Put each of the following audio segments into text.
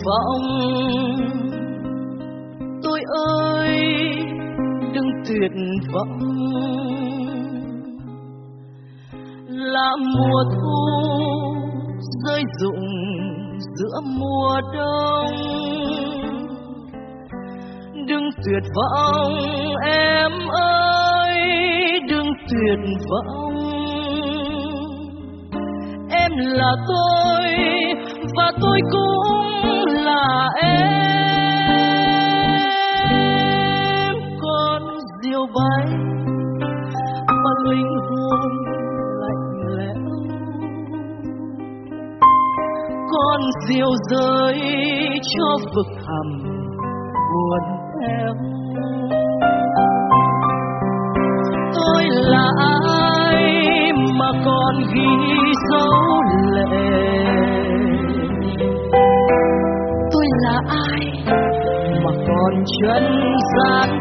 tuyệt vọng. Tôi ơi, đừng tuyệt vọng. Là mùa thu rơi rụng giữa mùa đông. Đừng tuyệt vọng, em ơi, đừng tuyệt vọng. Em là tôi và tôi cũng bay mà linh hồn lạnh lẽo. Con diều rơi cho vực hầm buồn em tôi là ai mà còn ghi dấu lệ? Tôi là ai mà còn chân gian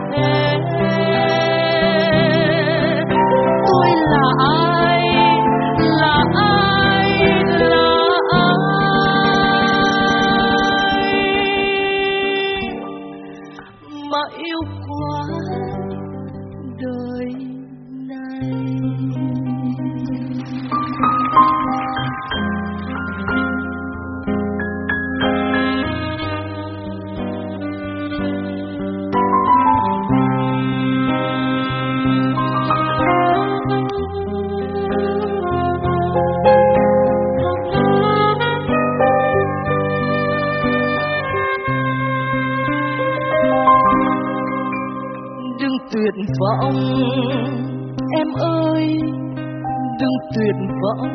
tuyệt vọng.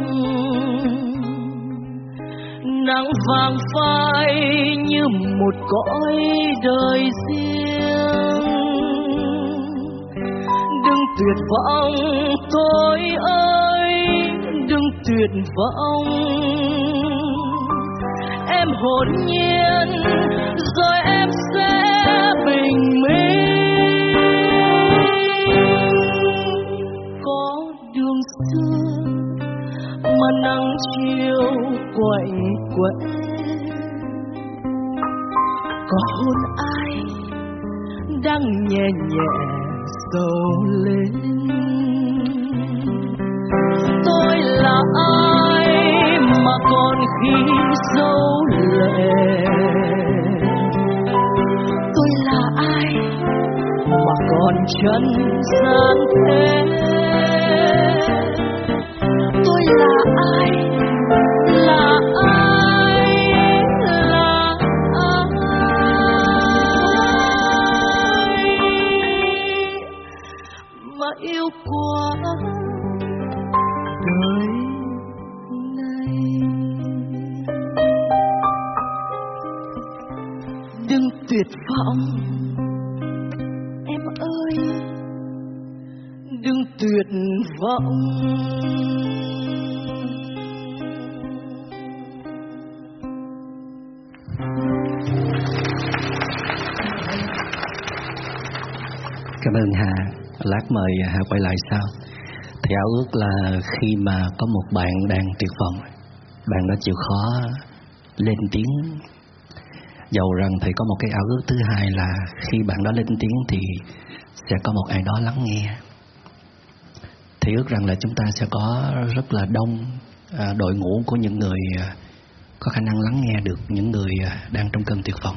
Nắng vàng phai như một cõi đời riêng. Đừng tuyệt vọng, tôi ơi, đừng tuyệt vọng. Em hồn nhiên, rồi em sẽ bình minh. Nắng chiều quạnh quẩn, có hôn ai đang nhẹ nhẹ sầu lên? Tôi là ai mà còn khi dấu lệ? Tôi là ai mà còn chân gian thế? Mời Hà quay lại sau. Thì ảo ước là khi mà có một bạn đang tuyệt vọng, bạn đã chịu khó lên tiếng. Dầu rằng thì có một cái ảo ước thứ hai là khi bạn đó lên tiếng thì sẽ có một ai đó lắng nghe. Thì ước rằng là chúng ta sẽ có rất là đông à, đội ngũ của những người à, có khả năng lắng nghe được những người à, đang trong cơn tuyệt vọng.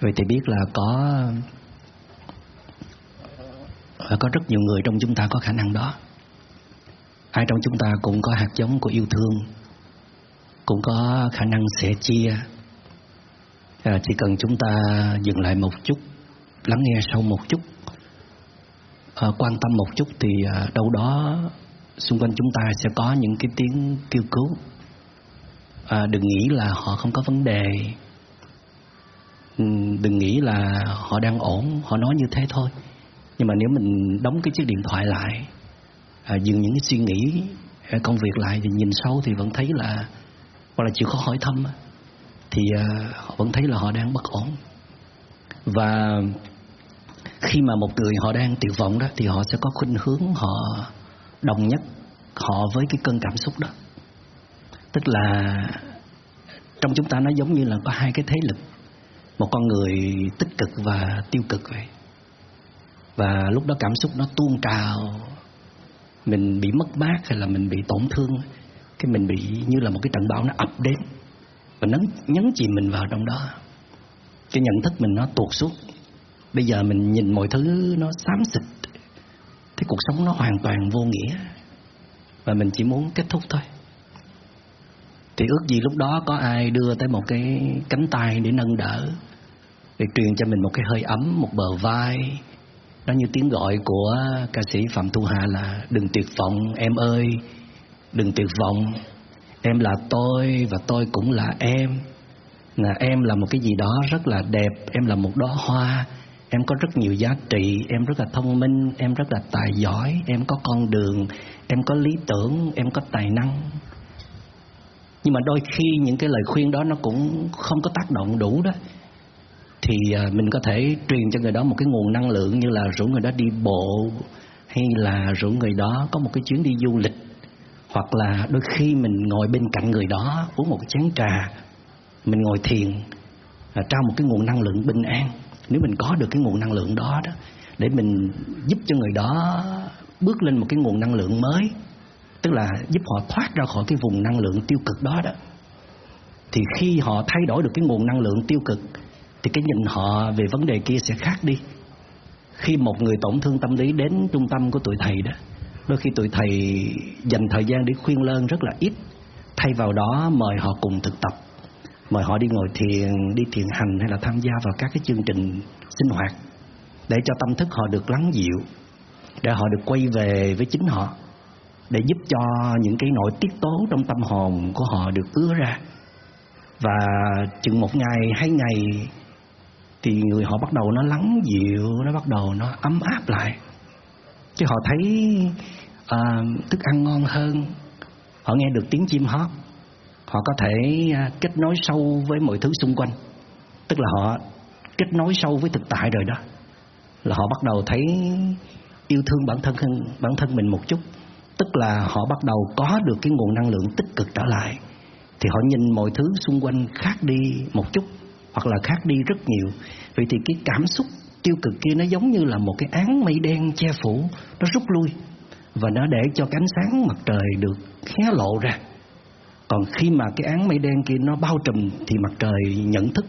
Vậy thì biết là có và có rất nhiều người trong chúng ta có khả năng đó. Ai trong chúng ta cũng có hạt giống của yêu thương cũng có khả năng sẻ chia. À, chỉ cần chúng ta dừng lại một chút lắng nghe sâu một chút à, quan tâm một chút thì à, đâu đó xung quanh chúng ta sẽ có những cái tiếng kêu cứu. À, đừng nghĩ là họ không có vấn đề. Ừ, đừng nghĩ là họ đang ổn họ nói như thế thôi nhưng mà nếu mình đóng cái chiếc điện thoại lại à, dừng những cái suy nghĩ à, công việc lại thì nhìn sâu thì vẫn thấy là hoặc là chịu khó hỏi thăm thì à, họ vẫn thấy là họ đang bất ổn. Và khi mà một người họ đang tuyệt vọng đó thì họ sẽ có khuynh hướng họ đồng nhất họ với cái cơn cảm xúc đó. Tức là trong chúng ta nó giống như là có hai cái thế lực một con người tích cực và tiêu cực vậy và lúc đó cảm xúc nó tuôn trào. Mình bị mất mát hay là mình bị tổn thương, cái mình bị như là một cái trận bão nó ập đến và nhấn nhấn chìm mình vào trong đó. Cái nhận thức mình nó tuột xuống. Bây giờ mình nhìn mọi thứ nó xám xịt. Cái cuộc sống nó hoàn toàn vô nghĩa. Và mình chỉ muốn kết thúc thôi. Thì ước gì lúc đó có ai đưa tới một cái cánh tay để nâng đỡ, để truyền cho mình một cái hơi ấm, một bờ vai nó như tiếng gọi của ca sĩ phạm thu hà là, đừng tuyệt vọng, em ơi, đừng tuyệt vọng. Em là tôi và tôi cũng là em. Là em là một cái gì đó rất là đẹp, em là một đóa hoa. Em có rất nhiều giá trị, em rất là thông minh, em rất là tài giỏi, em có con đường, em có lý tưởng, em có tài năng. Nhưng mà đôi khi những cái lời khuyên đó nó cũng không có tác động đủ đó thì à, mình có thể truyền cho người đó một cái nguồn năng lượng như là rủ người đó đi bộ, hay là rủ người đó có một cái chuyến đi du lịch, hoặc là đôi khi mình ngồi bên cạnh người đó uống một chén trà, mình ngồi thiền là trao một cái nguồn năng lượng bình an. Nếu mình có được cái nguồn năng lượng đó đó, để mình giúp cho người đó bước lên một cái nguồn năng lượng mới, tức là giúp họ thoát ra khỏi cái vùng năng lượng tiêu cực đó đó, thì khi họ thay đổi được cái nguồn năng lượng tiêu cực thì cái nhìn họ về vấn đề kia sẽ khác đi. Khi một người tổn thương tâm lý đến trung tâm của tụi thầy đó, đôi khi tụi thầy dành thời gian để khuyên lơn rất là ít. Thay vào đó, mời họ cùng thực tập. Mời họ đi ngồi thiền, đi thiền hành hay là tham gia vào các cái chương trình sinh hoạt để cho tâm thức họ được lắng dịu, để họ được quay về với chính họ, để giúp cho những cái nội tiết tố trong tâm hồn của họ được ứa ra. Và chừng một ngày, hai ngày thì người họ bắt đầu nó lắng dịu nó bắt đầu nó ấm áp lại. Chứ họ thấy uh, thức ăn ngon hơn. Họ nghe được tiếng chim hót. Họ có thể uh, kết nối sâu với mọi thứ xung quanh. Tức là họ kết nối sâu với thực tại rồi đó. Là họ bắt đầu thấy yêu thương bản thân bản thân mình một chút. Tức là họ bắt đầu có được cái nguồn năng lượng tích cực trở lại. Thì họ nhìn mọi thứ xung quanh khác đi một chút hoặc là khác đi rất nhiều. Vậy thì cái cảm xúc tiêu cực kia nó giống như là một cái án mây đen che phủ nó rút lui và nó để cho cái ánh sáng mặt trời được hé lộ ra. Còn khi mà cái án mây đen kia nó bao trùm thì mặt trời nhận thức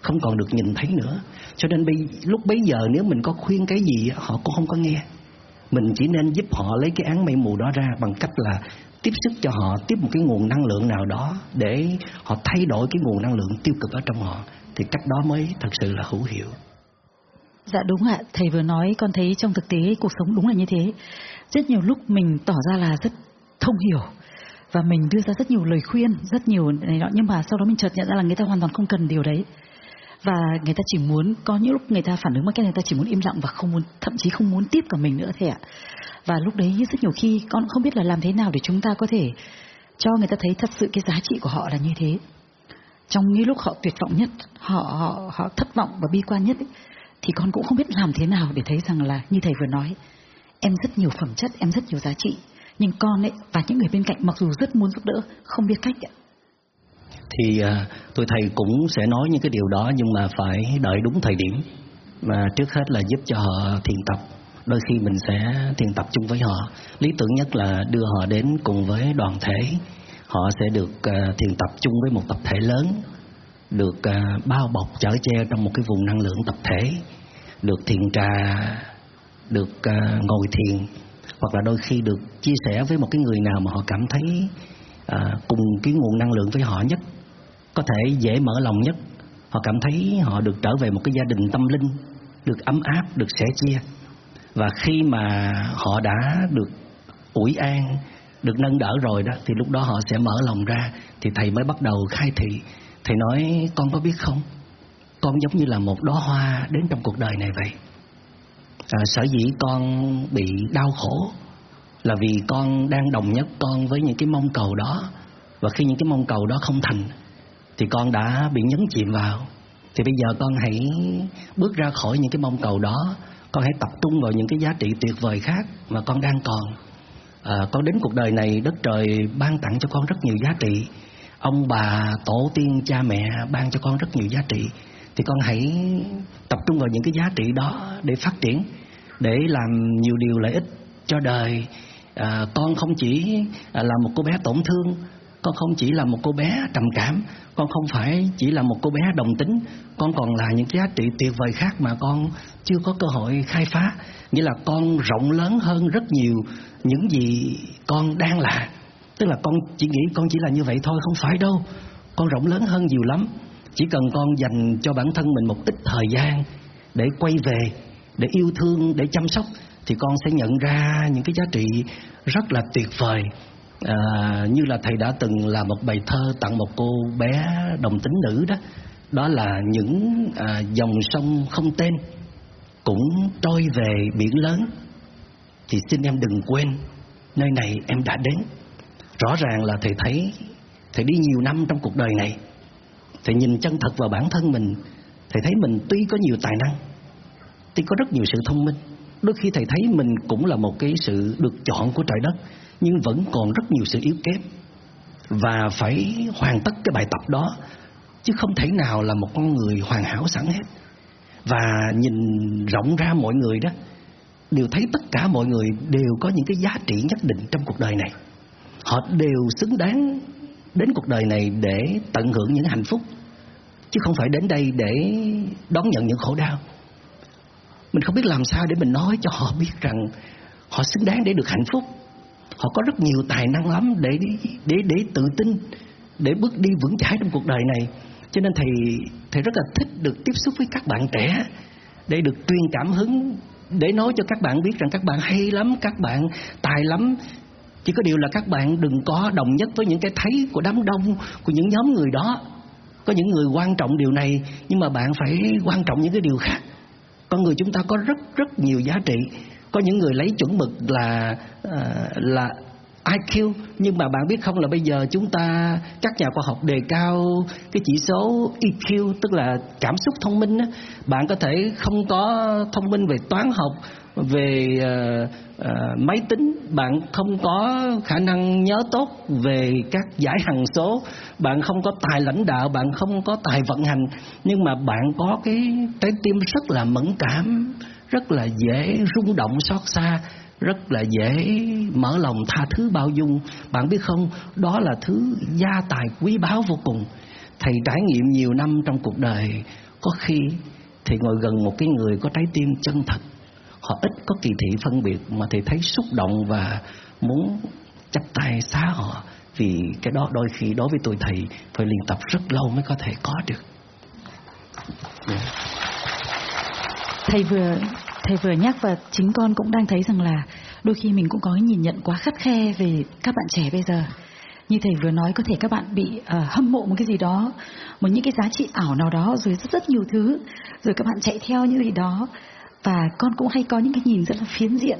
không còn được nhìn thấy nữa. Cho nên bây, lúc bấy giờ nếu mình có khuyên cái gì họ cũng không có nghe. Mình chỉ nên giúp họ lấy cái án mây mù đó ra bằng cách là tiếp sức cho họ tiếp một cái nguồn năng lượng nào đó để họ thay đổi cái nguồn năng lượng tiêu cực ở trong họ thì cách đó mới thật sự là hữu hiệu Dạ đúng ạ, thầy vừa nói con thấy trong thực tế cuộc sống đúng là như thế. Rất nhiều lúc mình tỏ ra là rất thông hiểu và mình đưa ra rất nhiều lời khuyên, rất nhiều này nọ nhưng mà sau đó mình chợt nhận ra là người ta hoàn toàn không cần điều đấy. Và người ta chỉ muốn có những lúc người ta phản ứng một cái người ta chỉ muốn im lặng và không muốn thậm chí không muốn tiếp cả mình nữa thầy ạ. Và lúc đấy rất nhiều khi con không biết là làm thế nào để chúng ta có thể cho người ta thấy thật sự cái giá trị của họ là như thế. Trong những lúc họ tuyệt vọng nhất, họ họ họ thất vọng và bi quan nhất ấy, thì con cũng không biết làm thế nào để thấy rằng là như thầy vừa nói, em rất nhiều phẩm chất, em rất nhiều giá trị, nhưng con ấy và những người bên cạnh mặc dù rất muốn giúp đỡ, không biết cách ấy. Thì à, tôi thầy cũng sẽ nói những cái điều đó nhưng mà phải đợi đúng thời điểm. Mà trước hết là giúp cho họ thiền tập. Đôi khi mình sẽ thiền tập chung với họ. Lý tưởng nhất là đưa họ đến cùng với đoàn thể. Họ sẽ được uh, thiền tập chung với một tập thể lớn được uh, bao bọc chở che trong một cái vùng năng lượng tập thể được thiền trà được uh, ngồi thiền hoặc là đôi khi được chia sẻ với một cái người nào mà họ cảm thấy uh, cùng cái nguồn năng lượng với họ nhất có thể dễ mở lòng nhất. Họ cảm thấy họ được trở về một cái gia đình tâm linh được ấm áp được sẻ chia. Và khi mà họ đã được ủi an được nâng đỡ rồi đó thì lúc đó họ sẽ mở lòng ra thì thầy mới bắt đầu khai thị. Thầy nói con có biết không? Con giống như là một đóa hoa đến trong cuộc đời này vậy. À, Sở dĩ con bị đau khổ Là vì con đang đồng nhất con với những cái mong cầu đó. Và khi những cái mong cầu đó không thành Thì con đã bị nhấn chìm vào. Thì bây giờ con hãy bước ra khỏi những cái mong cầu đó. Con hãy tập trung vào những cái giá trị tuyệt vời khác Mà con đang còn à, Con đến cuộc đời này đất trời ban tặng cho con rất nhiều giá trị. Ông bà tổ tiên cha mẹ ban cho con rất nhiều giá trị. Thì con hãy tập trung vào những cái giá trị đó để phát triển để làm nhiều điều lợi ích cho đời. À, con không chỉ là một cô bé tổn thương con không chỉ là một cô bé trầm cảm con không phải chỉ là một cô bé đồng tính. Con còn là những giá trị tuyệt vời khác mà con chưa có cơ hội khai phá nghĩa là con rộng lớn hơn rất nhiều những gì con đang là. Tức là con chỉ nghĩ con chỉ là như vậy thôi không phải đâu. Con rộng lớn hơn nhiều lắm. Chỉ cần con dành cho bản thân mình một ít thời gian để quay về để yêu thương để chăm sóc thì con sẽ nhận ra những cái giá trị rất là tuyệt vời. À, như là thầy đã từng làm một bài thơ tặng một cô bé đồng tính nữ đó. Đó là những à, dòng sông không tên cũng trôi về biển lớn. Thì xin em đừng quên, nơi này em đã đến. Rõ ràng là thầy thấy, thầy đi nhiều năm trong cuộc đời này. Thầy nhìn chân thật vào bản thân mình, thầy thấy mình tuy có nhiều tài năng, tuy có rất nhiều sự thông minh. Đôi khi thầy thấy mình cũng là một cái sự được chọn của trời đất, nhưng vẫn còn rất nhiều sự yếu kém. Và phải hoàn tất cái bài tập đó, chứ không thể nào là một con người hoàn hảo sẵn hết và nhìn rộng ra mọi người đó, đều thấy tất cả mọi người đều có những cái giá trị nhất định trong cuộc đời này. Họ đều xứng đáng đến cuộc đời này để tận hưởng những hạnh phúc, chứ không phải đến đây để đón nhận những khổ đau. Mình không biết làm sao để mình nói cho họ biết rằng họ xứng đáng để được hạnh phúc. Họ có rất nhiều tài năng lắm để để để tự tin, để bước đi vững chãi trong cuộc đời này cho nên thầy thầy rất là thích được tiếp xúc với các bạn trẻ để được truyền cảm hứng, để nói cho các bạn biết rằng các bạn hay lắm, các bạn tài lắm. Chỉ có điều là các bạn đừng có đồng nhất với những cái thấy của đám đông, của những nhóm người đó. Có những người quan trọng điều này, nhưng mà bạn phải quan trọng những cái điều khác. Con người chúng ta có rất rất nhiều giá trị. Có những người lấy chuẩn mực là ờ, là IQ nhưng mà bạn biết không là bây giờ chúng ta các nhà khoa học đề cao cái chỉ số EQ tức là cảm xúc thông minh á. Bạn có thể không có thông minh về toán học về uh, uh, máy tính. Bạn không có khả năng nhớ tốt về các giải hằng số. Bạn không có tài lãnh đạo bạn không có tài vận hành. Nhưng mà bạn có cái trái tim rất là mẫn cảm rất là dễ rung động xót xa rất là dễ mở lòng tha thứ bao dung. Bạn biết không, đó là thứ gia tài quý báu vô cùng. Thầy trải nghiệm nhiều năm trong cuộc đời, có khi thì ngồi gần một cái người có trái tim chân thật. Họ ít có kỳ thị phân biệt mà thầy thấy xúc động và muốn chắp tay xá họ. Vì cái đó đôi khi đối với tôi thầy, phải luyện tập rất lâu mới có thể có được. Yeah. thầy vừa thầy vừa nhắc và chính con cũng đang thấy rằng là đôi khi mình cũng có cái nhìn nhận quá khắt khe về các bạn trẻ bây giờ. Như thầy vừa nói có thể các bạn bị uh, hâm mộ một cái gì đó một những cái giá trị ảo nào đó rồi rất rất nhiều thứ rồi các bạn chạy theo những gì đó. Và con cũng hay có những cái nhìn rất là phiến diện.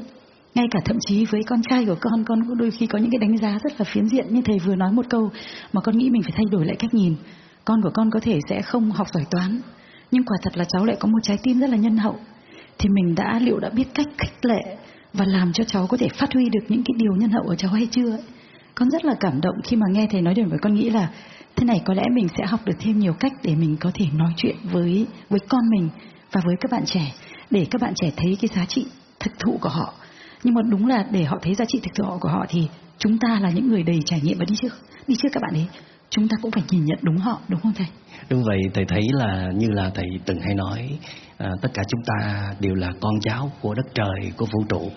Ngay cả thậm chí với con trai của con con cũng đôi khi có những cái đánh giá rất là phiến diện. Như thầy vừa nói một câu mà con nghĩ mình phải thay đổi lại cách nhìn. Con của con có thể sẽ không học giỏi toán nhưng quả thật là cháu lại có một trái tim rất là nhân hậu thì mình đã, liệu đã biết cách khích lệ và làm cho cháu có thể phát huy được những cái điều nhân hậu ở cháu hay chưa ấy. con rất là cảm động khi mà nghe thầy nói điều với con nghĩ là thế này có lẽ mình sẽ học được thêm nhiều cách để mình có thể nói chuyện với với con mình và với các bạn trẻ, để các bạn trẻ thấy cái giá trị thực thụ của họ. Nhưng mà đúng là để họ thấy giá trị thực thụ của họ thì chúng ta là những người đầy trải nghiệm và đi trước đi trước các bạn ấy. Chúng ta cũng phải nhìn nhận đúng họ, đúng không thầy? Đúng vậy, thầy thấy là như là thầy từng hay nói à, tất cả chúng ta đều là con cháu của đất trời của vũ trụ.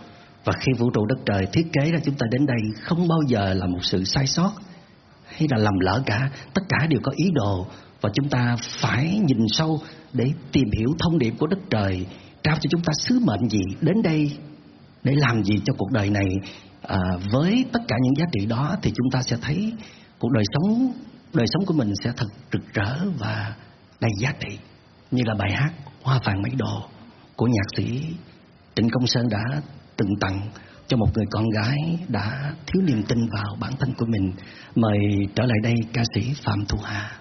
Và khi vũ trụ đất trời thiết kế ra chúng ta đến đây không bao giờ là một sự sai sót hay là lầm lỡ cả. Tất cả đều có ý đồ và chúng ta phải nhìn sâu để tìm hiểu thông điệp của đất trời trao cho chúng ta sứ mệnh gì đến đây để làm gì cho cuộc đời này. À, với tất cả những giá trị đó thì chúng ta sẽ thấy cuộc đời sống đời sống của mình sẽ thật rực rỡ và đầy giá trị. Như là bài hát hoa vàng mây đồ của nhạc sĩ trịnh công sơn đã từng tặng cho một người con gái đã thiếu niềm tin vào bản thân của mình. Mời trở lại đây ca sĩ phạm thu hà.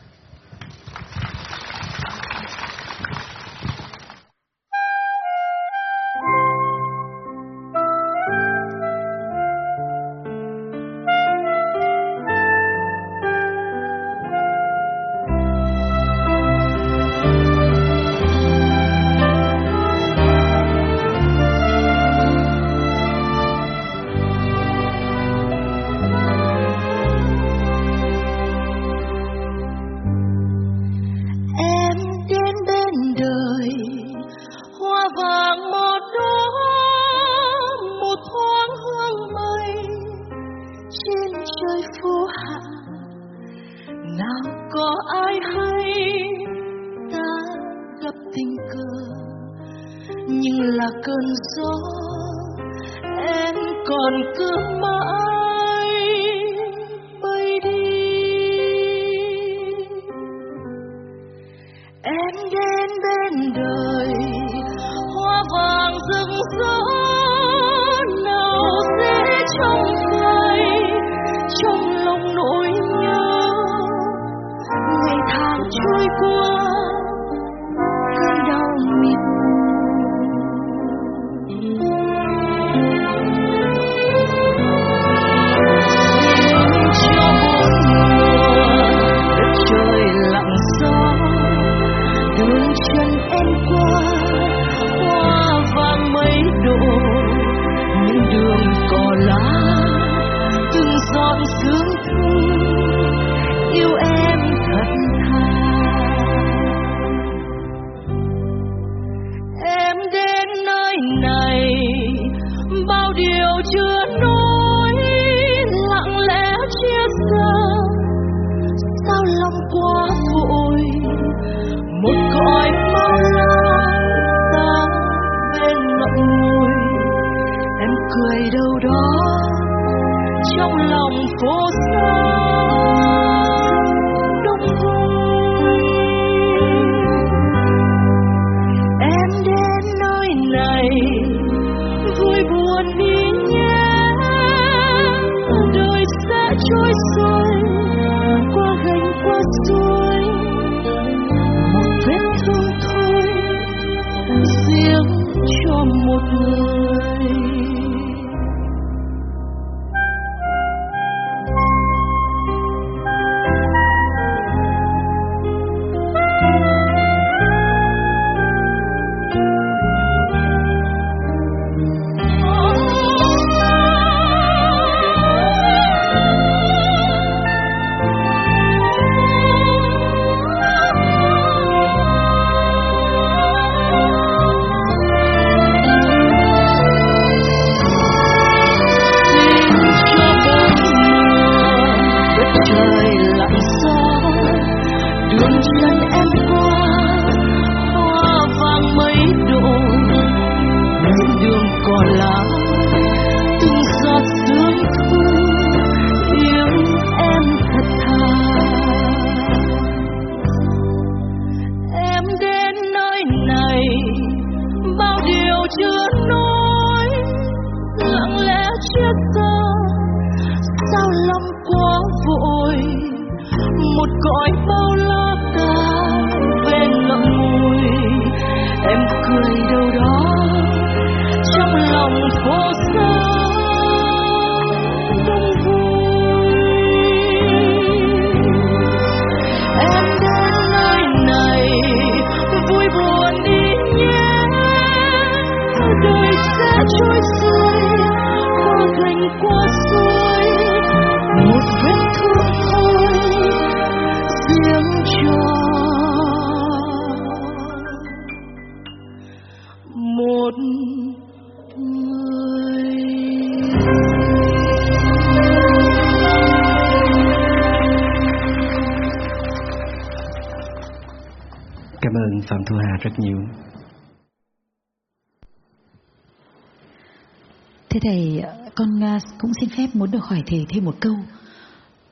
Thầy, con à, cũng xin phép muốn được hỏi thầy thêm một câu.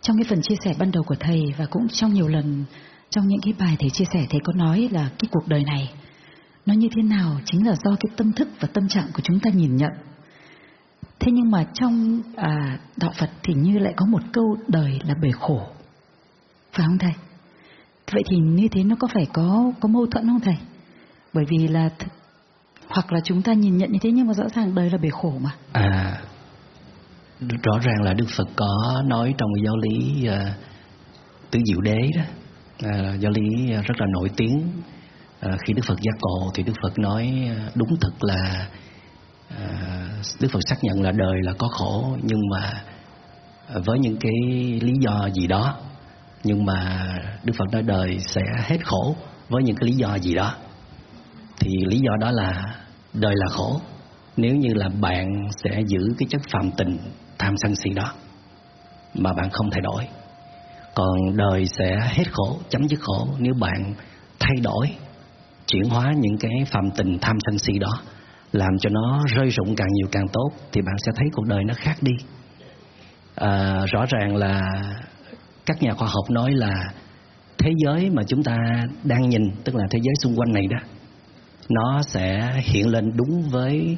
Trong cái phần chia sẻ ban đầu của thầy và cũng trong nhiều lần trong những cái bài thầy chia sẻ thầy có nói là cái cuộc đời này nó như thế nào chính là do cái tâm thức và tâm trạng của chúng ta nhìn nhận. Thế nhưng mà trong à, đạo Phật thì như lại có một câu đời là bể khổ. Phải không thầy? Vậy thì như thế nó có phải có có mâu thuẫn không thầy? Bởi vì là hoặc là chúng ta nhìn nhận như thế nhưng mà rõ ràng đời là bể khổ mà. À, rõ ràng là Đức Phật có nói trong cái giáo lý uh, tứ diệu đế đó, uh, giáo lý rất là nổi tiếng. uh, khi Đức Phật giác ngộ thì Đức Phật nói đúng thật là Đức Phật xác nhận là đời là có khổ nhưng mà với những cái lý do gì đó nhưng mà Đức Phật nói đời sẽ hết khổ với những cái lý do gì đó thì lý do đó là đời là khổ. Nếu như là bạn sẽ giữ cái chất phạm tình tham sân si đó mà bạn không thay đổi còn đời sẽ hết khổ chấm dứt khổ nếu bạn thay đổi chuyển hóa những cái phạm tình tham sân si đó làm cho nó rơi rụng càng nhiều càng tốt thì bạn sẽ thấy cuộc đời nó khác đi. À, rõ ràng là các nhà khoa học nói là thế giới mà chúng ta đang nhìn tức là thế giới xung quanh này đó nó sẽ hiện lên đúng với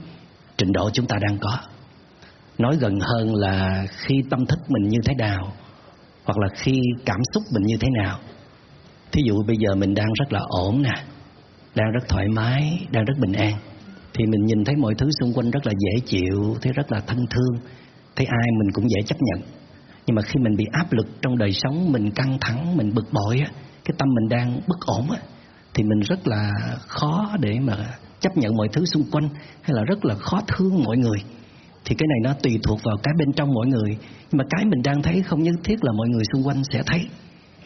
trình độ chúng ta đang có. Nói gần hơn là khi tâm thức mình như thế nào, hoặc là khi cảm xúc mình như thế nào. Thí dụ bây giờ mình đang rất là ổn nè, đang rất thoải mái, đang rất bình an, thì mình nhìn thấy mọi thứ xung quanh rất là dễ chịu, thấy rất là thân thương, thấy ai mình cũng dễ chấp nhận. Nhưng mà khi mình bị áp lực trong đời sống, mình căng thẳng, mình bực bội á, cái tâm mình đang bất ổn á thì mình rất là khó để mà chấp nhận mọi thứ xung quanh, hay là rất là khó thương mọi người. Thì cái này nó tùy thuộc vào cái bên trong mỗi người. Nhưng mà cái mình đang thấy không nhất thiết là mọi người xung quanh sẽ thấy.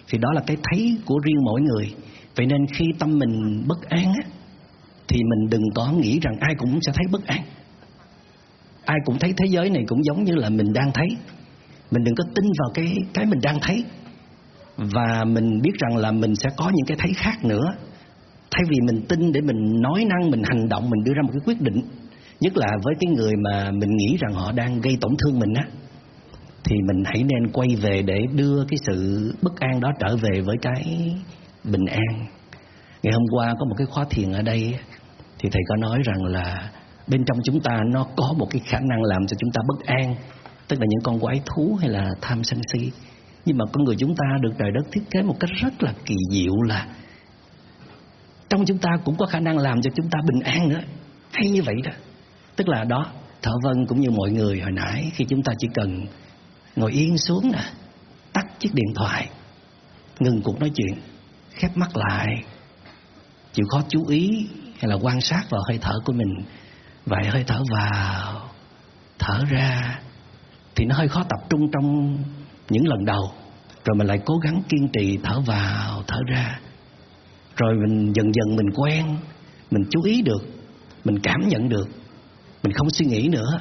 Thì đó là cái thấy của riêng mỗi người. Vậy nên khi tâm mình bất an á, thì mình đừng có nghĩ rằng ai cũng sẽ thấy bất an. Ai cũng thấy thế giới này cũng giống như là mình đang thấy. Mình đừng có tin vào cái cái mình đang thấy. Và mình biết rằng là mình sẽ có những cái thấy khác nữa thay vì mình tin để mình nói năng, mình hành động, mình đưa ra một cái quyết định, nhất là với cái người mà mình nghĩ rằng họ đang gây tổn thương mình á, thì mình hãy nên quay về để đưa cái sự bất an đó trở về với cái bình an. Ngày hôm qua có một cái khóa thiền ở đây thì thầy có nói rằng là bên trong chúng ta nó có một cái khả năng làm cho chúng ta bất an, tức là những con quái thú hay là tham sân si. Nhưng mà con người chúng ta được trời đất thiết kế một cách rất là kỳ diệu là trong chúng ta cũng có khả năng làm cho chúng ta bình an nữa. Hay như vậy đó. Tức là đó thở vân cũng như mọi người hồi nãy, khi chúng ta chỉ cần ngồi yên xuống nè, tắt chiếc điện thoại, ngừng cuộc nói chuyện, khép mắt lại, chịu khó chú ý hay là quan sát vào hơi thở của mình vậy hơi thở vào, thở ra, thì nó hơi khó tập trung trong những lần đầu. Rồi mình lại cố gắng kiên trì thở vào, thở ra rồi mình dần dần mình quen, mình chú ý được, mình cảm nhận được. Mình không suy nghĩ nữa,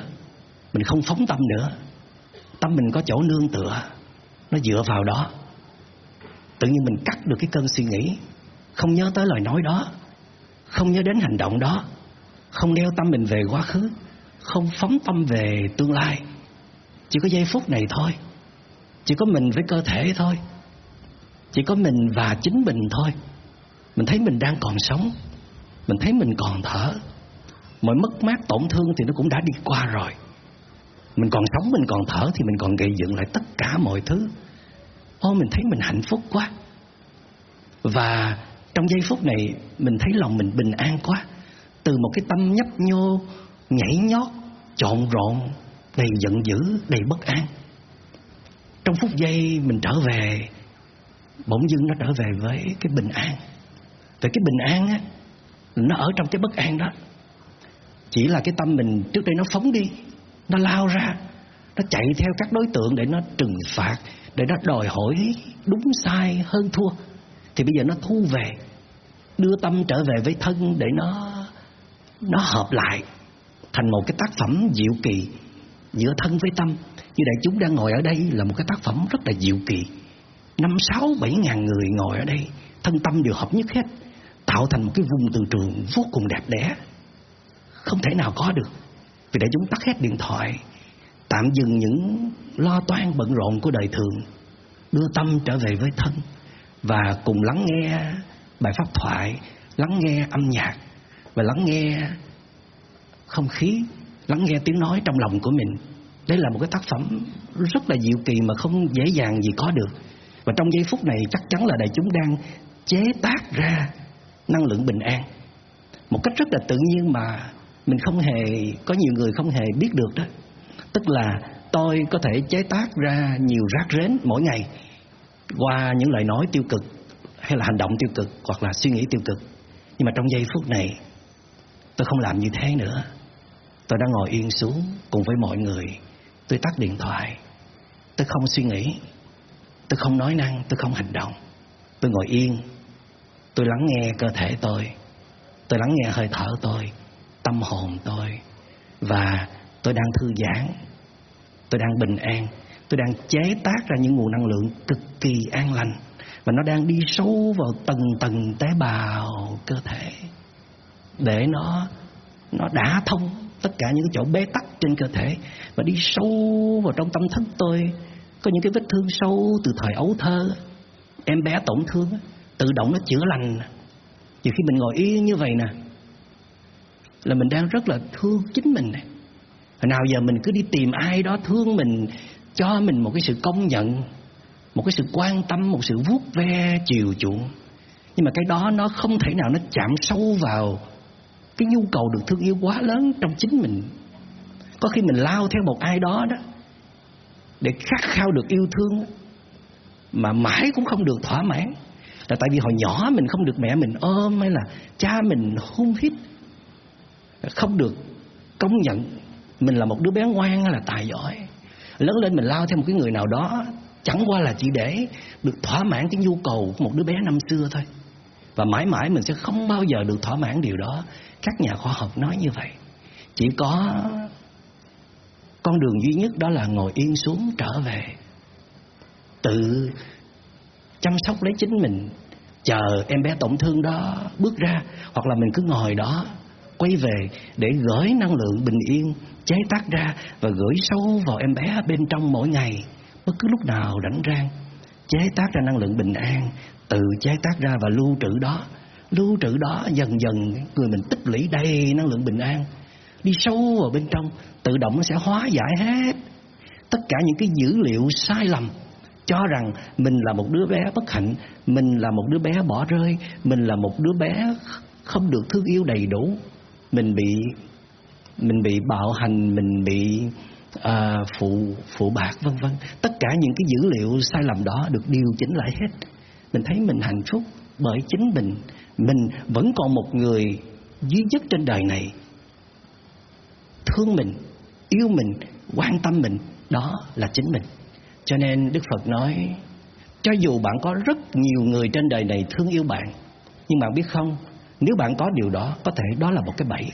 mình không phóng tâm nữa. Tâm mình có chỗ nương tựa, nó dựa vào đó. Tự nhiên mình cắt được cái cơn suy nghĩ, không nhớ tới lời nói đó, không nhớ đến hành động đó, không đeo tâm mình về quá khứ, không phóng tâm về tương lai. Chỉ có giây phút này thôi, chỉ có mình với cơ thể thôi, chỉ có mình và chính mình thôi mình thấy mình đang còn sống. Mình thấy mình còn thở. Mọi mất mát, tổn thương thì nó cũng đã đi qua rồi. Mình còn sống, mình còn thở thì mình còn gây dựng lại tất cả mọi thứ. Ô, mình thấy mình hạnh phúc quá. Và trong giây phút này, mình thấy lòng mình bình an quá. Từ một cái tâm nhấp nhô, nhảy nhót trộn rộn, đầy giận dữ, đầy bất an. Trong phút giây mình trở về, bỗng dưng nó trở về với cái bình an về cái bình an á, nó ở trong cái bất an đó. Chỉ là cái tâm mình trước đây nó phóng đi, nó lao ra, nó chạy theo các đối tượng để nó trừng phạt, để nó đòi hỏi đúng sai hơn thua. Thì bây giờ nó thu về, đưa tâm trở về với thân để nó nó hợp lại, thành một cái tác phẩm diệu kỳ giữa thân với tâm. Như đại chúng đang ngồi ở đây là một cái tác phẩm rất là diệu kỳ. Năm sáu bảy ngàn người ngồi ở đây, thân tâm đều hợp nhất hết tạo thành một cái vùng từ trường vô cùng đẹp đẽ. Không thể nào có được. Vì để chúng tắt hết điện thoại, tạm dừng những lo toan bận rộn của đời thường, đưa tâm trở về với thân và cùng lắng nghe bài pháp thoại, lắng nghe âm nhạc và lắng nghe không khí, lắng nghe tiếng nói trong lòng của mình. Đây là một cái tác phẩm rất là diệu kỳ mà không dễ dàng gì có được. Và trong giây phút này chắc chắn là đại chúng đang chế tác ra năng lượng bình an. Một cách rất là tự nhiên mà mình không hề, có nhiều người không hề biết được đó. Tức là tôi có thể chế tác ra nhiều rác rến mỗi ngày qua những lời nói tiêu cực, hay là hành động tiêu cực, hoặc là suy nghĩ tiêu cực. Nhưng mà trong giây phút này, tôi không làm như thế nữa. Tôi đã ngồi yên xuống cùng với mọi người. Tôi tắt điện thoại. Tôi không suy nghĩ. Tôi không nói năng. Tôi không hành động. Tôi ngồi yên tôi lắng nghe cơ thể tôi. Tôi lắng nghe hơi thở tôi, tâm hồn tôi. Và tôi đang thư giãn. Tôi đang bình an. Tôi đang chế tác ra những nguồn năng lượng cực kỳ an lành. Và nó đang đi sâu vào tầng tầng tế bào cơ thể. Để nó nó đã thông tất cả những chỗ bế tắc trên cơ thể và đi sâu vào trong tâm thức tôi. Có những cái vết thương sâu từ thời ấu thơ. Em bé tổn thương tự động nó chữa lành. Nhiều khi mình ngồi yên như vậy nè, là mình đang rất là thương chính mình này. Nào giờ mình cứ đi tìm ai đó thương mình, cho mình một cái sự công nhận, một cái sự quan tâm, một sự vuốt ve, chiều chuộng. Nhưng mà cái đó nó không thể nào nó chạm sâu vào cái nhu cầu được thương yêu quá lớn trong chính mình. Có khi mình lao theo một ai đó đó, để khát khao được yêu thương, mà mãi cũng không được thỏa mãn là tại vì hồi nhỏ mình không được mẹ mình ôm hay là cha mình hung hít. Không được công nhận mình là một đứa bé ngoan hay là tài giỏi. Lớn lên mình lao theo một cái người nào đó, chẳng qua là chỉ để được thỏa mãn cái nhu cầu của một đứa bé năm xưa thôi. Và mãi mãi mình sẽ không bao giờ được thỏa mãn điều đó. Các nhà khoa học nói như vậy. Chỉ có con đường duy nhất đó là ngồi yên xuống trở về. Tự chăm sóc lấy chính mình, chờ em bé tổn thương đó bước ra, hoặc là mình cứ ngồi đó, quay về để gửi năng lượng bình yên chế tác ra và gửi sâu vào em bé bên trong mỗi ngày. Bất cứ lúc nào rảnh rang, chế tác ra năng lượng bình an, tự chế tác ra và lưu trữ đó. Lưu trữ đó dần dần người mình tích lũy đầy năng lượng bình an. Đi sâu vào bên trong, tự động nó sẽ hóa giải hết tất cả những cái dữ liệu sai lầm cho rằng mình là một đứa bé bất hạnh mình là một đứa bé bỏ rơi mình là một đứa bé không được thương yêu đầy đủ. Mình bị mình bị bạo hành mình bị à, phụ phụ bạc vân vân. Tất cả những cái dữ liệu sai lầm đó được điều chỉnh lại hết. Mình thấy mình hạnh phúc bởi chính mình. Mình vẫn còn một người duy nhất trên đời này. Thương mình yêu mình quan tâm mình đó là chính mình cho nên đức phật nói, cho dù bạn có rất nhiều người trên đời này thương yêu bạn, nhưng bạn biết không, nếu bạn có điều đó, có thể đó là một cái bẫy.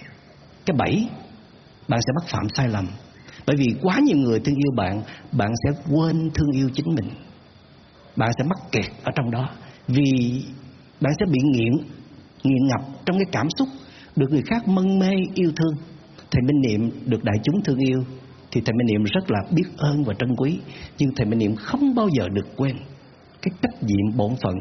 Cái bẫy, bạn sẽ mắc phạm sai lầm. Bởi vì quá nhiều người thương yêu bạn bạn sẽ quên thương yêu chính mình. Bạn sẽ mắc kẹt ở trong đó vì bạn sẽ bị nghiện nghiện ngập trong cái cảm xúc, được người khác mân mê, yêu thương. Thầy minh niệm được đại chúng thương yêu thì thầy minh niệm rất là biết ơn và trân quý. Nhưng thầy minh niệm không bao giờ được quên cái trách nhiệm bổn phận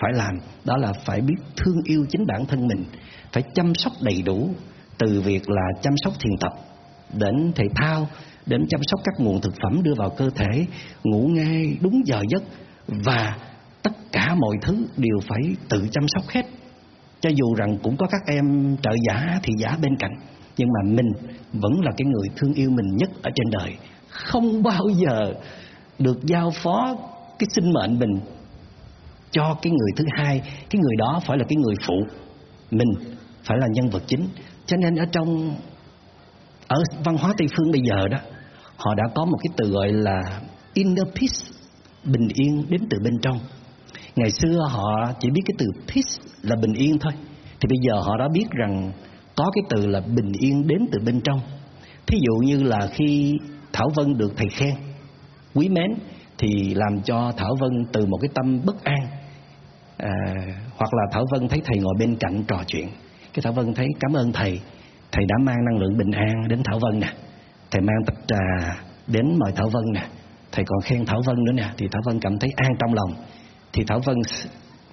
phải làm. Đó là phải biết thương yêu chính bản thân mình, phải chăm sóc đầy đủ từ việc là chăm sóc thiền tập, đến thể thao, đến chăm sóc các nguồn thực phẩm đưa vào cơ thể, ngủ ngay đúng giờ giấc và tất cả mọi thứ đều phải tự chăm sóc hết. Cho dù rằng cũng có các em trợ giả thì giả bên cạnh nhưng mà mình vẫn là cái người thương yêu mình nhất ở trên đời. Không bao giờ được giao phó cái sinh mệnh mình cho cái người thứ hai. Cái người đó phải là cái người phụ, mình phải là nhân vật chính. Cho nên ở trong, ở văn hóa tây phương bây giờ đó, họ đã có một cái từ gọi là inner peace, bình yên đến từ bên trong. Ngày xưa họ chỉ biết cái từ peace là bình yên thôi. Thì bây giờ họ đã biết rằng có cái từ là bình yên đến từ bên trong thí dụ như là khi thảo vân được thầy khen quý mến thì làm cho thảo vân từ một cái tâm bất an à, hoặc là thảo vân thấy thầy ngồi bên cạnh trò chuyện cái thảo vân thấy cảm ơn thầy thầy đã mang năng lượng bình an đến thảo vân nè thầy mang tách trà đến mời thảo vân nè thầy còn khen thảo vân nữa nè thì thảo vân cảm thấy an trong lòng thì thảo vân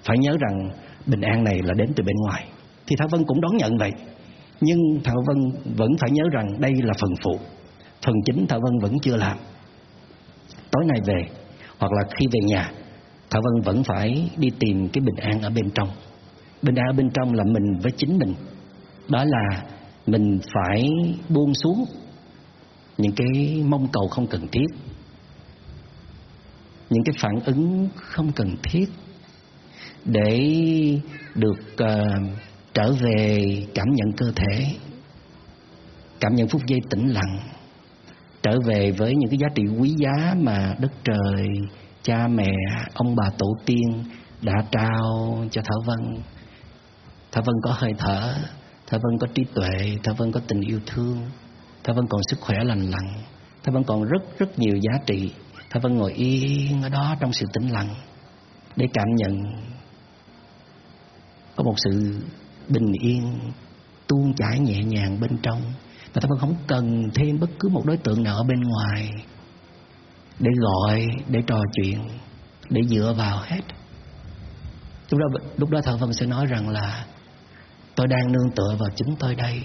phải nhớ rằng bình an này là đến từ bên ngoài thì thảo vân cũng đón nhận vậy nhưng thảo vân vẫn phải nhớ rằng đây là phần phụ. Phần chính thảo vân vẫn chưa làm. Tối nay về hoặc là khi về nhà thảo vân vẫn phải đi tìm cái bình an ở bên trong. Bình an ở bên trong là mình với chính mình. Đó là mình phải buông xuống những cái mong cầu không cần thiết những cái phản ứng không cần thiết để được uh, trở về cảm nhận cơ thể, cảm nhận phút giây tĩnh lặng, trở về với những cái giá trị quý giá mà đất trời, cha mẹ, ông bà tổ tiên đã trao cho thảo vân. Thảo vân có hơi thở, thảo vân có trí tuệ, thảo vân có tình yêu thương, thảo vân còn sức khỏe lành lặn, thảo vân còn rất rất nhiều giá trị. Thảo vân ngồi yên ở đó trong sự tĩnh lặng để cảm nhận. Có một sự bình yên, tuôn chảy nhẹ nhàng bên trong. Và ta vẫn không cần thêm bất cứ một đối tượng nào ở bên ngoài để gọi, để trò chuyện, để dựa vào hết. Lúc đó lúc đó thợ phong sẽ nói rằng là, tôi đang nương tựa vào chính tôi đây.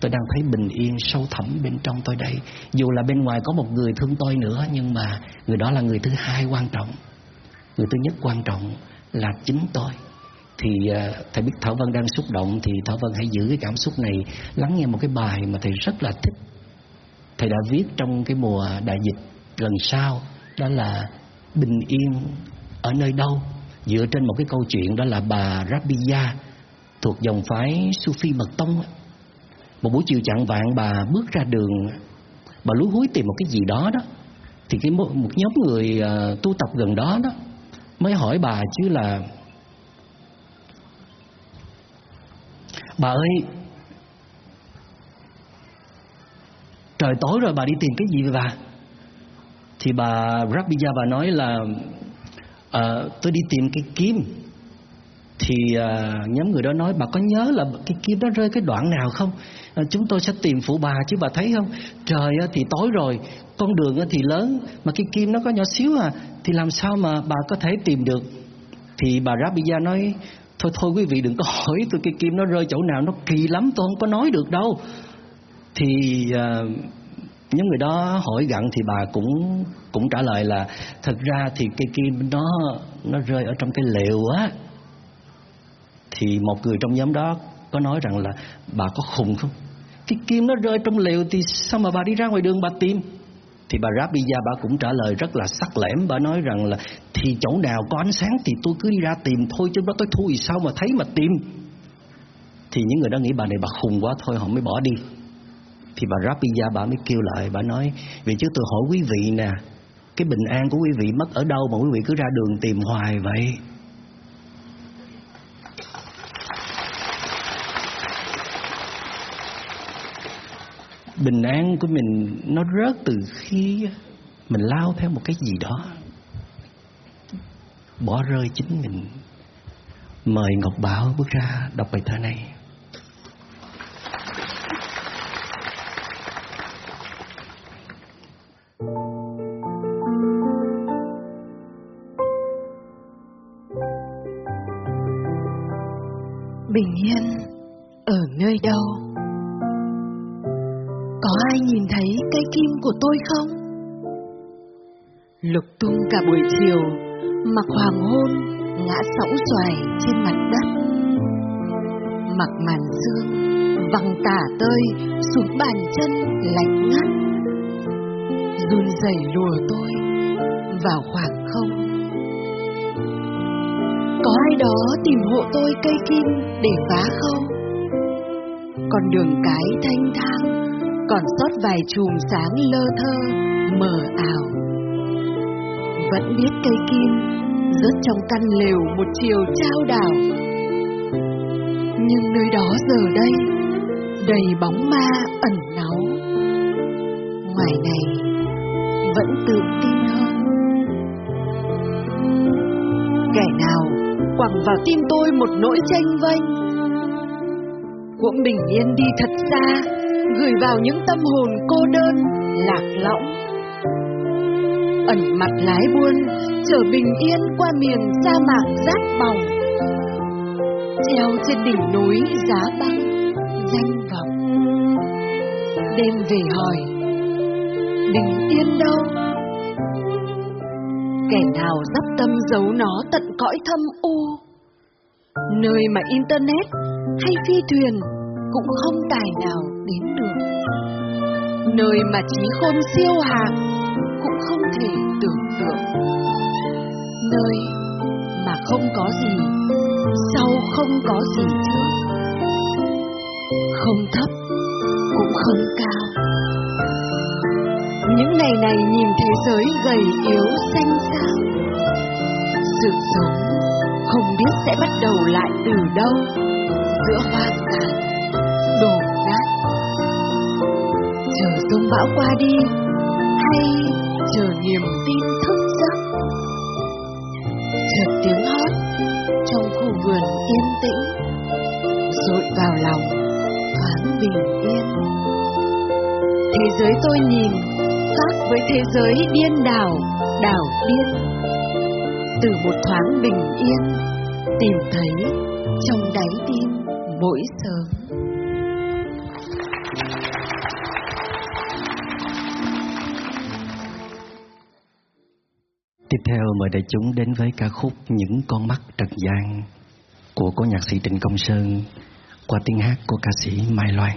Tôi đang thấy bình yên sâu thẳm bên trong tôi đây. Dù là bên ngoài có một người thương tôi nữa, nhưng mà người đó là người thứ hai quan trọng. Người thứ nhất quan trọng là chính tôi thì à, thầy biết Thảo Vân đang xúc động thì Thảo Vân hãy giữ cái cảm xúc này lắng nghe một cái bài mà thầy rất là thích. Thầy đã viết trong cái mùa đại dịch lần sau đó là bình yên ở nơi đâu? Dựa trên một cái câu chuyện đó là bà Rabia thuộc dòng phái Sufi Mật Tông một buổi chiều chạng vạn bà bước ra đường bà lúi húi tìm một cái gì đó đó. Thì cái một, một nhóm người uh, tu tập gần đó đó mới hỏi bà chứ là bà ơi trời tối rồi bà đi tìm cái gì vậy bà? Thì bà Rabia bà nói là uh, tôi đi tìm cái kim. Thì uh, nhóm người đó nói bà có nhớ là cái kim đó rơi cái đoạn nào không? Uh, chúng tôi sẽ tìm phụ bà chứ bà thấy không? Trời thì tối rồi con đường thì lớn mà cái kim nó có nhỏ xíu à thì làm sao mà bà có thể tìm được? Thì bà Rabia nói thôi thôi quý vị đừng có hỏi tôi cái kim nó rơi chỗ nào nó kỳ lắm tôi không có nói được đâu. Thì à, những người đó hỏi gặn thì bà cũng cũng trả lời là thật ra thì cây kim nó nó rơi ở trong cái lều á. Thì một người trong nhóm đó có nói rằng là bà có khùng không? Cái kim nó rơi trong lều thì sao mà bà đi ra ngoài đường bà tìm? Thì bà Rabia bà cũng trả lời rất là sắc lẻm. Bà nói rằng là, thì chỗ nào có ánh sáng thì tôi cứ đi ra tìm thôi, chứ đó tôi thui sao mà thấy mà tìm? Thì những người đó nghĩ bà này bà khùng quá thôi, họ mới bỏ đi. Thì bà Rabia bà mới kêu lại, bà nói, vì chứ tôi hỏi quý vị nè, cái bình an của quý vị mất ở đâu mà quý vị cứ ra đường tìm hoài vậy? Bình an của mình nó rớt từ khi mình lao theo một cái gì đó. Bỏ rơi chính mình. Mời ngọc bảo bước ra đọc bài thơ này. Bình yên ở nơi đâu? Có ai nhìn thấy cây kim của tôi không? Lục tung cả buổi chiều mặc hoàng hôn ngã sõng xoài trên mặt đất. Mặc màn sương văng tả tơi xuống bàn chân lạnh ngắt. Run rẩy lùa tôi vào khoảng không. Có ai đó tìm hộ tôi cây kim để phá không? Con đường cái thanh thang, còn sót vài chùm sáng lơ thơ, mờ ảo. Vẫn biết cây kim rớt trong căn lều một chiều trao đảo. Nhưng nơi đó giờ đây, đầy bóng ma ẩn náu. Ngoài này, vẫn tự tin hơn. Kẻ nào quẳng vào tim tôi một nỗi tranh vênh. cũng bình yên đi thật xa, gửi vào những tâm hồn cô đơn, lạc lõng. Ẩn mặt lái buôn, trở bình yên qua miền sa mạc rát bỏng. Treo trên đỉnh núi giá băng, danh vọng. Đêm về hỏi, bình yên đâu? Kẻ nào dắp tâm giấu nó tận cõi thâm u Nơi mà Internet hay phi thuyền cũng không tài nào đến được. Nơi mà trí khôn siêu hạng cũng không thể tưởng tượng. Nơi mà không có gì sau không có gì trước. Không thấp cũng không cao. Những ngày này nhìn thế giới gầy yếu xanh xao. Sự sống không biết sẽ bắt đầu lại từ đâu Giữa hoang tàn, Bão qua đi Hay chờ niềm tin thức giấc Chợt tiếng hót trong khu vườn yên tĩnh dội vào lòng, thoáng bình yên. Thế giới tôi nhìn khác với thế giới điên đảo, đảo điên. Từ một thoáng bình yên, tìm thấy Tiếp theo mời đại chúng đến với ca khúc Những con mắt trần gian của cố nhạc sĩ Trịnh Công Sơn qua tiếng hát của ca sĩ Mai Loan.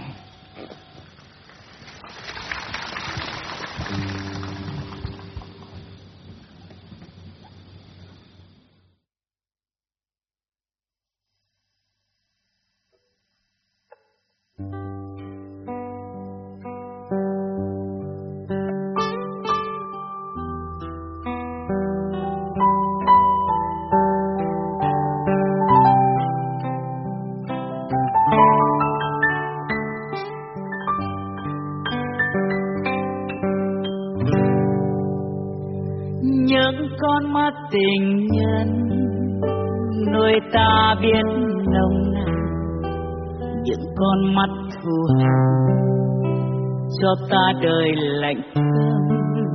Đời lạnh. Câm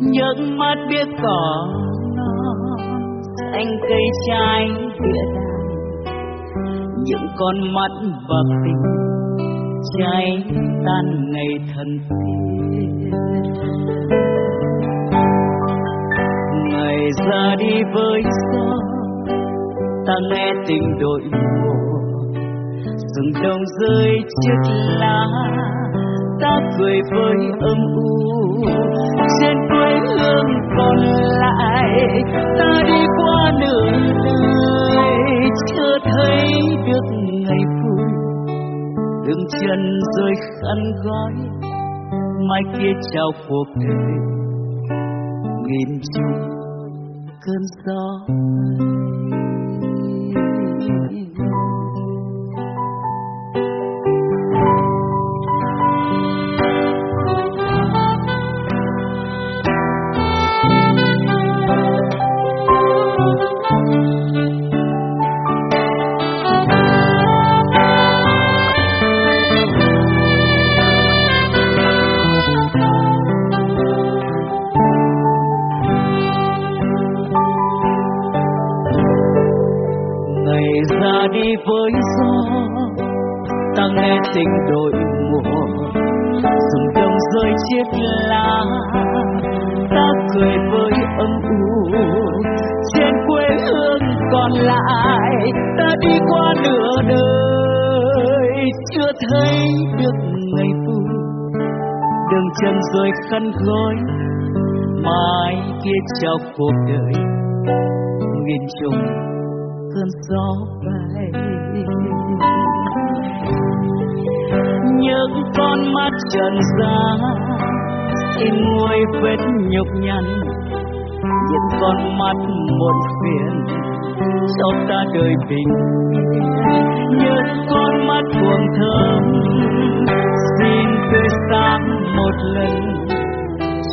những mắt biết cỏ non xanh cây trái địa đàng. Những con mắt bạc tình cháy tan ngày thần tiên, ngày ra đi với gió ta nghe tình đội mùa. Rừng đông rơi mai kia chào cuộc đời nghìn chung kia cuộc đời. Nghìn trùng, cơn gió bay. Những con mắt trần gian in nguôi vết nhục nhằn. Những con mắt muộn phiền cho ta đời bình. Yên những con mắt buồn thơm, xin tươi sáng một lần.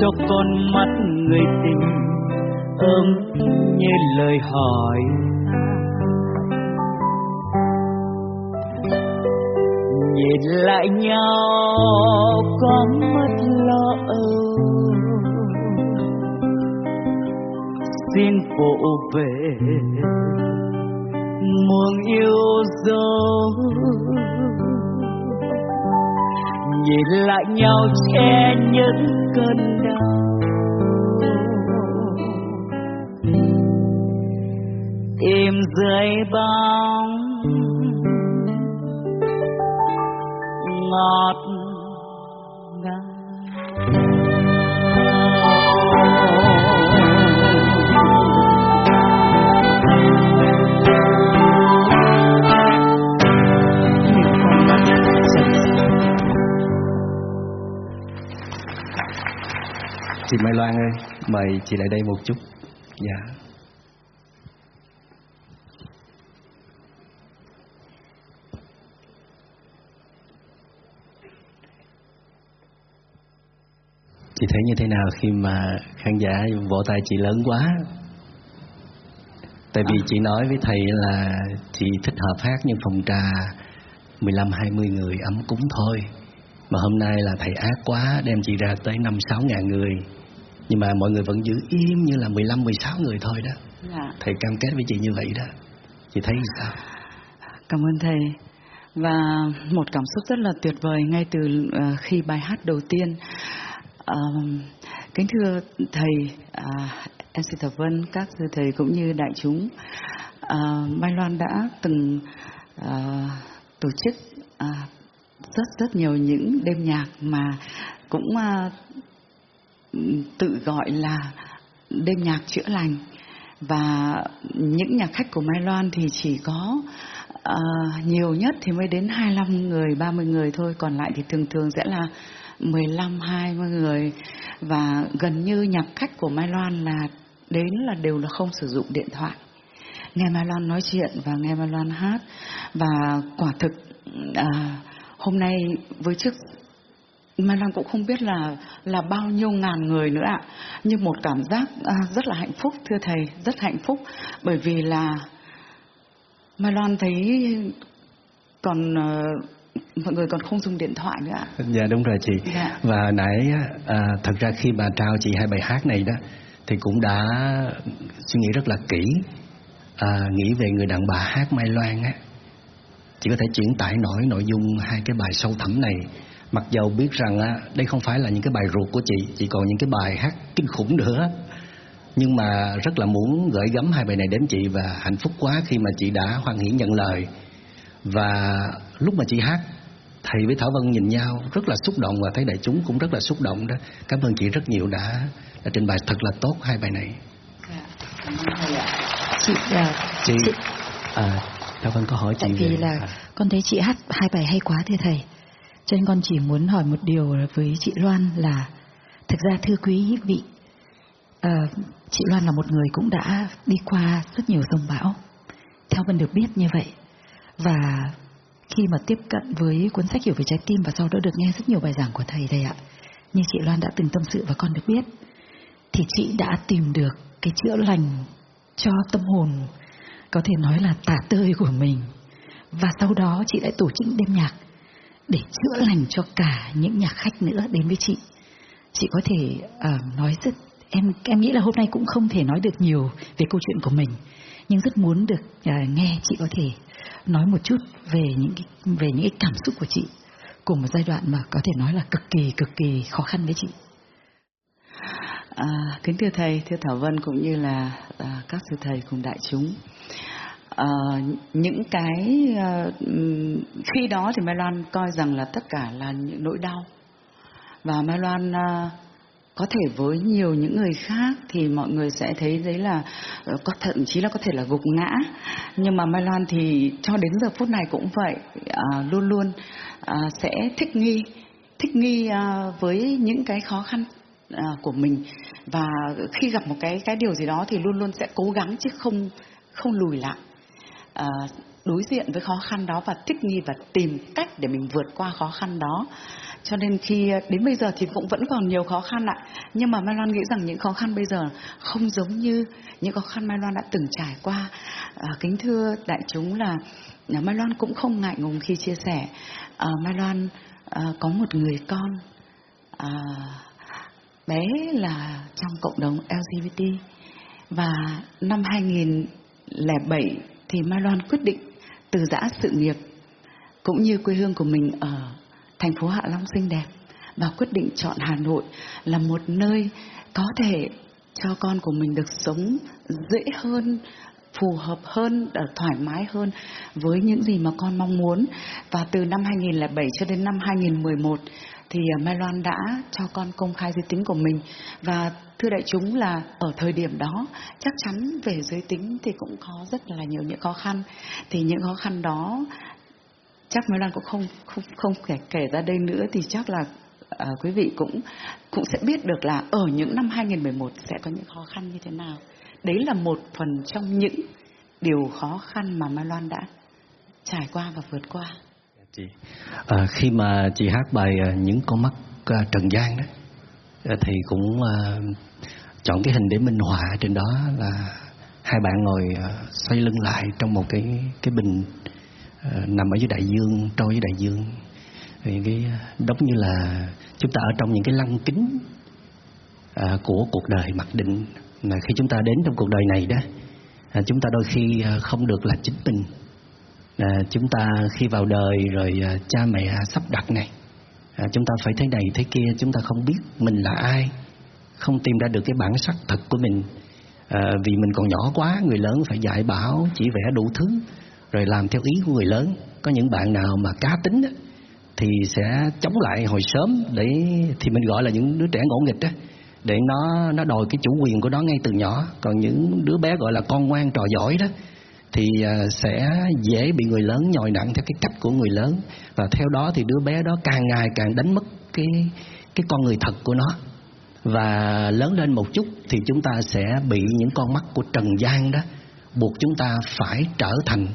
Cho con mắt người tình thơm như lời hỏi. Nhìn lại nhau, có mất lo âu. Xin phụ về muôn yêu dấu. Nhìn lại nhau che những cơn đau. Chị Mai Loan ơi, mời chị lại đây một chút. Dạ. Chị thấy như thế nào khi mà khán giả vỗ tay chị lớn quá? Tại vì chị nói với thầy là chị thích hợp hát nhưng phòng trà 15 20 người ấm cúng thôi. Mà hôm nay là thầy ác quá đem chị ra tới 5 6 ngàn người. Nhưng mà mọi người vẫn giữ im như là 15 16 người thôi đó. Dạ. Thầy cam kết với chị như vậy đó. Chị thấy sao? Cảm ơn thầy. Và một cảm xúc rất là tuyệt vời ngay từ uh, khi bài hát đầu tiên. Uh, kính thưa thầy, uh, em xin thập vân, các sư thầy cũng như đại chúng. Uh, Mai Loan đã từng uh, tổ chức uh, rất rất nhiều những đêm nhạc mà cũng uh, tự gọi là đêm nhạc chữa lành. Và những nhà khách của Mai Loan thì chỉ có uh, nhiều nhất thì mới đến 25 người, 30 người thôi, còn lại thì thường thường sẽ là 15, 20 người. Và gần như nhạc khách của Mai Loan là đến là đều là không sử dụng điện thoại. Nghe Mai Loan nói chuyện và nghe Mai Loan hát. Và quả thực uh, hôm nay với chức Mai Loan cũng không biết là là bao nhiêu ngàn người nữa ạ. Nhưng một cảm giác à, rất là hạnh phúc thưa thầy, rất hạnh phúc bởi vì là Mai Loan thấy còn uh, mọi người còn không dùng điện thoại nữa ạ. Dạ đúng rồi chị. Dạ. Và nãy à, thật ra khi mà trao chị hai bài hát này đó thì cũng đã suy nghĩ rất là kỹ à, nghĩ về người đàn bà hát Mai Loan á. Chị có thể chuyển tải nổi nội dung hai cái bài sâu thẳm này mặc dầu biết rằng á, đây không phải là những cái bài ruột của chị chị còn những cái bài hát kinh khủng nữa. Nhưng mà rất là muốn gửi gắm hai bài này đến chị và hạnh phúc quá khi mà chị đã hoan hỷ nhận lời. Và lúc mà chị hát thầy với thảo vân nhìn nhau rất là xúc động và thấy đại chúng cũng rất là xúc động đó. Cảm ơn chị rất nhiều đã đã trình bày thật là tốt hai bài này. Chị là chị à thảo vân có hỏi chị tại vì về- là à, con thấy chị hát hai bài hay quá thưa thầy. Cho nên con chỉ muốn hỏi một điều với chị Loan là thực ra thưa quý vị ờ, chị Loan là một người cũng đã đi qua rất nhiều dông bão. Theo Vân được biết như vậy. Và khi mà tiếp cận với cuốn sách Hiểu về trái tim và sau đó được nghe rất nhiều bài giảng của thầy đây ạ. Như chị Loan đã từng tâm sự và con được biết thì chị đã tìm được cái chữa lành cho tâm hồn có thể nói là tả tơi của mình và sau đó chị lại tổ chức đêm nhạc để chữa lành cho cả những nhà khách nữa đến với chị chị có thể uh, nói rất em em nghĩ là hôm nay cũng không thể nói được nhiều về câu chuyện của mình nhưng rất muốn được uh, nghe chị có thể nói một chút về những cái, về những cái cảm xúc của chị cùng một giai đoạn mà có thể nói là cực kỳ cực kỳ khó khăn với chị À, kính thưa thầy, thưa Thảo Vân cũng như là à, các sư thầy cùng đại chúng. Ờ, những cái uh, khi đó thì Mai Loan coi rằng là tất cả là những nỗi đau. Và Mai Loan uh, có thể với nhiều những người khác thì mọi người sẽ thấy đấy là có thậm chí là có thể là gục ngã. Nhưng mà Mai Loan thì cho đến giờ phút này cũng vậy à, luôn luôn à, sẽ thích nghi thích nghi à, với những cái khó khăn à, của mình. Và khi gặp một cái cái điều gì đó thì luôn luôn sẽ cố gắng chứ không không lùi lại à, đối diện với khó khăn đó và thích nghi và tìm cách để mình vượt qua khó khăn đó. Cho nên khi ờ, đến bây giờ thì cũng vẫn còn nhiều khó khăn ạ. Nhưng mà Mai Loan nghĩ rằng những khó khăn bây giờ không giống như những khó khăn Mai Loan đã từng trải qua. À, kính thưa đại chúng là Mai Loan cũng không ngại ngùng khi chia sẻ à, Mai Loan à, có một người con à, bé là trong cộng đồng LGBT và năm 2007 thì Mai Loan quyết định từ giã sự nghiệp cũng như quê hương của mình ở thành phố Hạ Long xinh đẹp và quyết định chọn Hà Nội là một nơi có thể cho con của mình được sống dễ hơn phù hợp hơn, thoải mái hơn với những gì mà con mong muốn. Và từ năm 2007 cho đến năm 2011 thì à, Mai Loan đã cho con công khai giới tính của mình và thưa đại chúng là ở thời điểm đó chắc chắn về giới tính thì cũng có rất là nhiều những khó khăn. Thì những khó khăn đó chắc Mai Loan cũng không không không kể kể ra đây nữa thì chắc là à, quý vị cũng cũng sẽ biết được là ở những năm 2011 sẽ có những khó khăn như thế nào. Đấy là một phần trong những điều khó khăn mà Mai Loan đã trải qua và vượt qua chị à, khi mà chị hát bài à, những con mắt à, trần gian đó à, thì cũng à, chọn cái hình để minh họa trên đó là hai bạn ngồi à, xoay lưng lại trong một cái cái bình à, nằm ở dưới đại dương trôi dưới đại dương. Thì cái à, giống như là chúng ta ở trong những cái lăng kính à, của cuộc đời mặc định. Mà khi chúng ta đến trong cuộc đời này đó à, chúng ta đôi khi à, không được là chính mình à, chúng ta khi vào đời rồi à, cha mẹ à, sắp đặt này. À, chúng ta phải thế này thế kia chúng ta không biết mình là ai không tìm ra được cái bản sắc thật của mình. À, vì mình còn nhỏ quá người lớn phải dạy bảo chỉ vẽ đủ thứ rồi làm theo ý của người lớn. Có những bạn nào mà cá tính đó, thì sẽ chống lại hồi sớm để thì mình gọi là những đứa trẻ ngỗ nghịch đó để nó nó đòi cái chủ quyền của nó ngay từ nhỏ. Còn những đứa bé gọi là con ngoan trò giỏi đó thì à, sẽ dễ bị người lớn nhồi nặng theo cái cách của người lớn. Và theo đó thì đứa bé đó càng ngày càng đánh mất cái cái con người thật của nó. Và lớn lên một chút thì chúng ta sẽ bị những con mắt của trần gian đó buộc chúng ta phải trở thành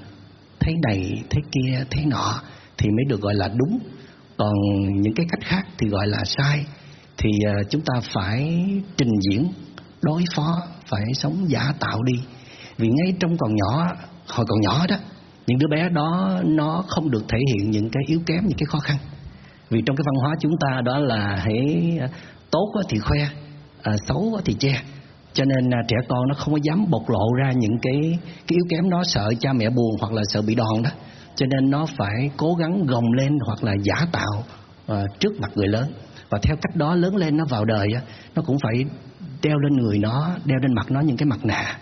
thế này, thế kia, thế nọ thì mới được gọi là đúng. Còn những cái cách khác thì gọi là sai. Thì à, chúng ta phải trình diễn, đối phó, phải sống giả tạo đi vì ngay trong còn nhỏ hồi còn nhỏ đó những đứa bé đó nó không được thể hiện những cái yếu kém những cái khó khăn. Vì trong cái văn hóa chúng ta đó là hãy à, tốt thì khoe à, xấu thì che. Cho nên là trẻ con nó không có dám bộc lộ ra những cái cái yếu kém nó sợ cha mẹ buồn hoặc là sợ bị đòn đó. Cho nên nó phải cố gắng gồng lên hoặc là giả tạo à, trước mặt người lớn. Và theo cách đó lớn lên nó vào đời nó cũng phải đeo lên người nó đeo lên mặt nó những cái mặt nạ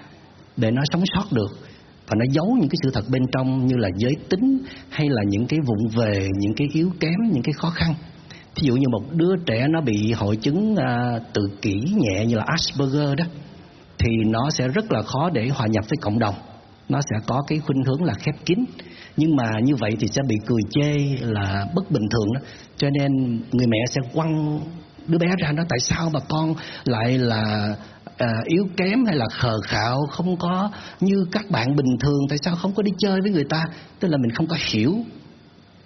để nó sống sót được. Và nó giấu những cái sự thật bên trong như là giới tính hay là những cái vụng về những cái yếu kém những cái khó khăn. Thí dụ như một đứa trẻ nó bị hội chứng à, tự kỷ nhẹ như là Asperger đó thì nó sẽ rất là khó để hòa nhập với cộng đồng. Nó sẽ có cái khuynh hướng là khép kín. Nhưng mà như vậy thì sẽ bị cười chê là bất bình thường đó. Cho nên người mẹ sẽ quăng đứa bé ra nó tại sao mà con lại là à, yếu kém hay là khờ khạo không có như các bạn bình thường tại sao không có đi chơi với người ta? Tức là mình không có hiểu.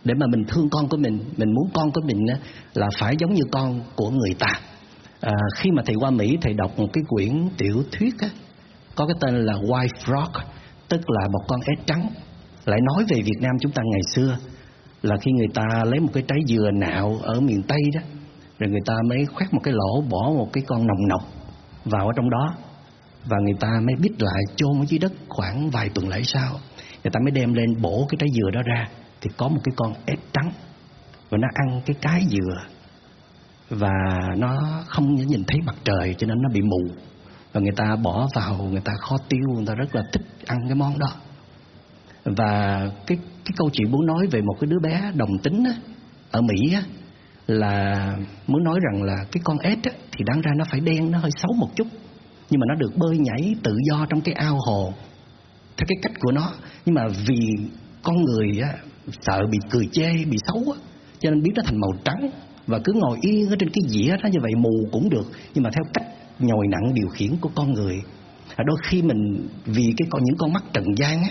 Để mà mình thương con của mình mình muốn con của mình là phải giống như con của người ta. À, khi mà thầy qua mỹ thầy đọc một cái quyển tiểu thuyết á, có cái tên là white frog tức là một con ếch trắng. Lại nói về việt nam chúng ta ngày xưa là khi người ta lấy một cái trái dừa nạo ở miền tây đó rồi người ta mới khoét một cái lỗ bỏ một cái con nồng nọc vào ở trong đó. Và người ta mới bít lại chôn ở dưới đất khoảng vài tuần lễ sau. Người ta mới đem lên bổ cái trái dừa đó ra. Thì có một cái con ếch trắng. Và nó ăn cái cái dừa. Và nó không nhìn thấy mặt trời cho nên nó bị mù. Và người ta bỏ vào người ta kho tiêu người ta rất là thích ăn cái món đó. Và cái cái câu chuyện muốn nói về một cái đứa bé đồng tính á, ở Mỹ á, là muốn nói rằng là cái con ếch á, thì đáng ra nó phải đen nó hơi xấu một chút. Nhưng mà nó được bơi nhảy tự do trong cái ao hồ. Theo cái cách của nó. Nhưng mà vì con người á, sợ bị cười chê bị xấu á, cho nên biến nó thành màu trắng. Và cứ ngồi yên ở trên cái dĩa đó như vậy mù cũng được. Nhưng mà theo cách nhồi nặng điều khiển của con người à, đôi khi mình vì cái con những con mắt trần gian á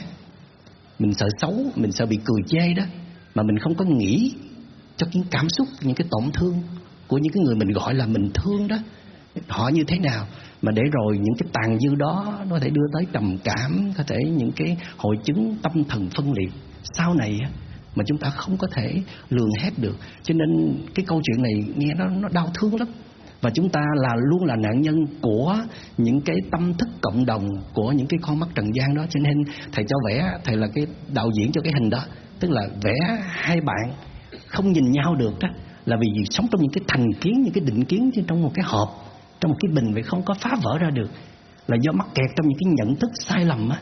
mình sợ xấu mình sợ bị cười chê đó mà mình không có nghĩ cho những cảm xúc những cái tổn thương của những cái người mình gọi là mình thương đó. Họ như thế nào? Mà để rồi những cái tàn dư đó nó có thể đưa tới trầm cảm, có thể những cái hội chứng tâm thần phân liệt. Sau này mà chúng ta không có thể lường hết được. Cho nên cái câu chuyện này nghe nó nó đau thương lắm. Và chúng ta là luôn là nạn nhân của những cái tâm thức cộng đồng của những cái con mắt trần gian đó. Cho nên thầy cho vẽ, thầy là cái đạo diễn cho cái hình đó. Tức là vẽ hai bạn không nhìn nhau được đó là vì sống trong những cái thành kiến, những cái định kiến trong một cái hộp, trong một cái bình vậy không có phá vỡ ra được. Là do mắc kẹt trong những cái nhận thức sai lầm á.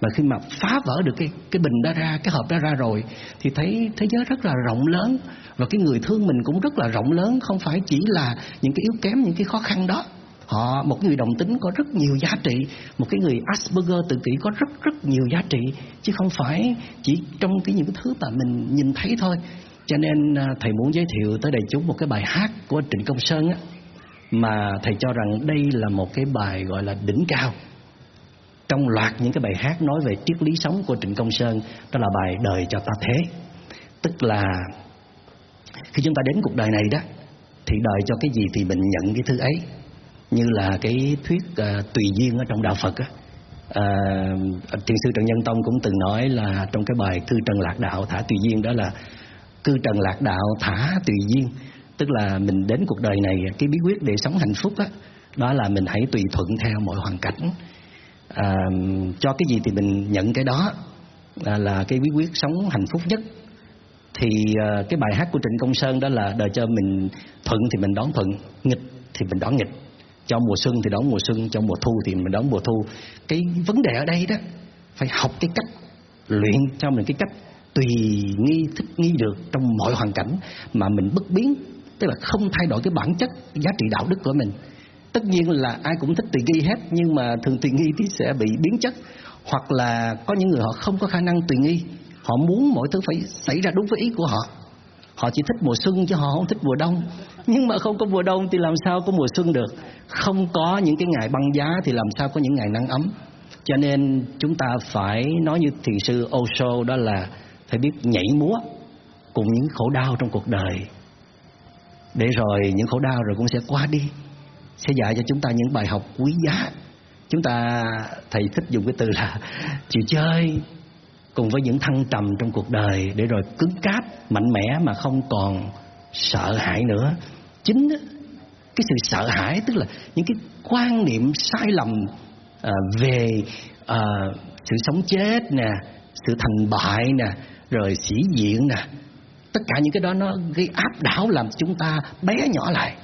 Mà khi mà phá vỡ được cái cái bình đó ra, cái hộp đó ra rồi, thì thấy thế giới rất là rộng lớn. Và cái người thương mình cũng rất là rộng lớn, không phải chỉ là những cái yếu kém, những cái khó khăn đó. Họ, một người đồng tính có rất nhiều giá trị, một cái người Asperger tự kỷ có rất rất nhiều giá trị, chứ không phải chỉ trong cái những cái thứ mà mình nhìn thấy thôi cho nên à, thầy muốn giới thiệu tới đại chúng một cái bài hát của Trịnh Công Sơn á mà thầy cho rằng đây là một cái bài gọi là đỉnh cao. Trong loạt những cái bài hát nói về triết lý sống của Trịnh Công Sơn đó là bài đời cho ta thế. Tức là khi chúng ta đến cuộc đời này đó thì đời cho cái gì thì mình nhận cái thứ ấy. Như là cái thuyết uh, tùy duyên ở trong đạo Phật á. À, uh, thiền sư trần nhân tông cũng từng nói là trong cái bài thư trần lạc đạo thả tùy duyên đó là cư trần lạc đạo thả tùy duyên. Tức là mình đến cuộc đời này cái bí quyết để sống hạnh phúc đó, đó là mình hãy tùy thuận theo mọi hoàn cảnh. À, cho cái gì thì mình nhận cái đó à, là cái bí quyết sống hạnh phúc nhất. Thì à, cái bài hát của Trịnh Công Sơn đó là đời cho mình thuận thì mình đón thuận nghịch thì mình đón nghịch. Cho mùa xuân thì đón mùa xuân cho mùa thu thì mình đón mùa thu. Cái vấn đề ở đây đó phải học cái cách luyện cho mình cái cách tùy nghi, thích nghi được trong mọi hoàn cảnh mà mình bất biến, tức là không thay đổi cái bản chất giá trị đạo đức của mình. Tất nhiên là ai cũng thích tùy nghi hết, nhưng mà thường tùy nghi thì sẽ bị biến chất. Hoặc là có những người họ không có khả năng tùy nghi, họ muốn mọi thứ phải xảy ra đúng với ý của họ. Họ chỉ thích mùa xuân chứ họ không thích mùa đông. Nhưng mà không có mùa đông thì làm sao có mùa xuân được? Không có những cái ngày băng giá thì làm sao có những ngày nắng ấm. Cho nên chúng ta phải nói như thiền sư Osho đó là phải biết nhảy múa cùng những khổ đau trong cuộc đời. Để rồi những khổ đau rồi cũng sẽ qua đi, sẽ dạy cho chúng ta những bài học quý giá. Chúng ta, thầy thích dùng cái từ là chịu chơi cùng với những thăng trầm trong cuộc đời để rồi cứng cáp, mạnh mẽ mà không còn sợ hãi nữa. Chính cái sự sợ hãi tức là những cái quan niệm sai lầm ờ, về ờ, sự sống chết nè, sự thành bại nè rồi sĩ diện nè. Tất cả những cái đó nó gây áp đảo làm chúng ta bé nhỏ lại.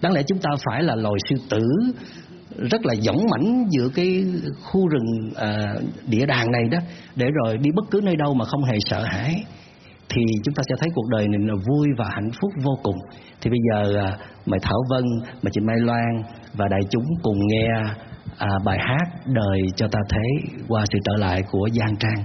Đáng lẽ chúng ta phải là loài sư tử rất là dũng mãnh giữa cái khu rừng à, địa đàng này đó. Để rồi đi bất cứ nơi đâu mà không hề sợ hãi thì chúng ta sẽ thấy cuộc đời này là vui và hạnh phúc vô cùng. Thì bây giờ à, mời Thảo Vân mời chị Mai Loan và đại chúng cùng nghe à, bài hát đời cho ta thấy qua sự trở lại của Giang Trang.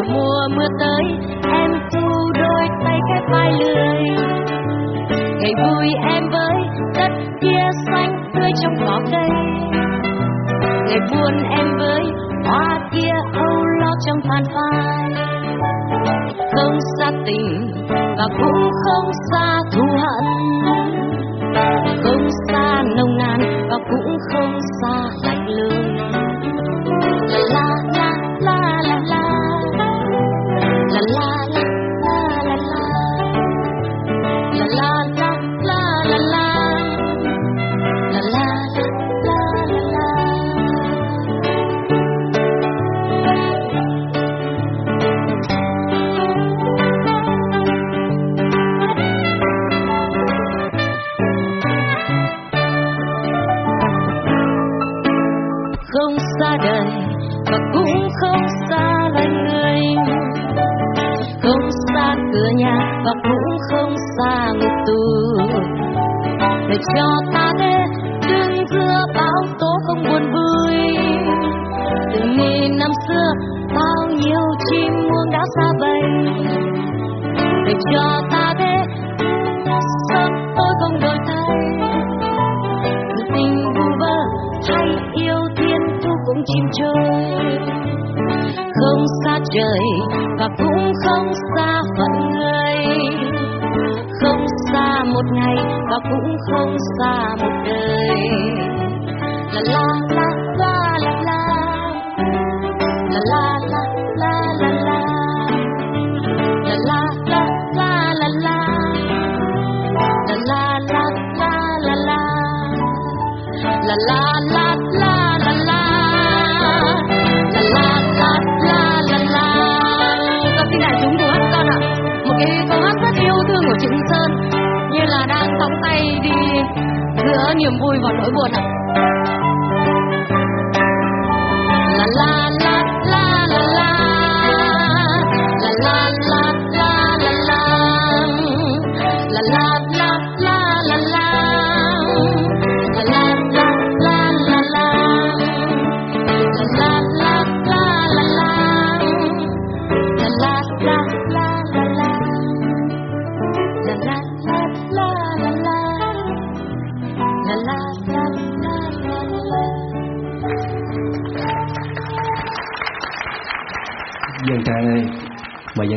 chờ mùa mưa tới, em thu đôi tay cái vai lười. Ngày vui em với đất kia xanh tươi trong cỏ cây. Ngày buồn em với hoa kia âu lo trong phan phai. Không xa tình và cũng không xa thù hận. Là đang sóng tay đi giữa niềm vui và nỗi buồn ạ. La la la la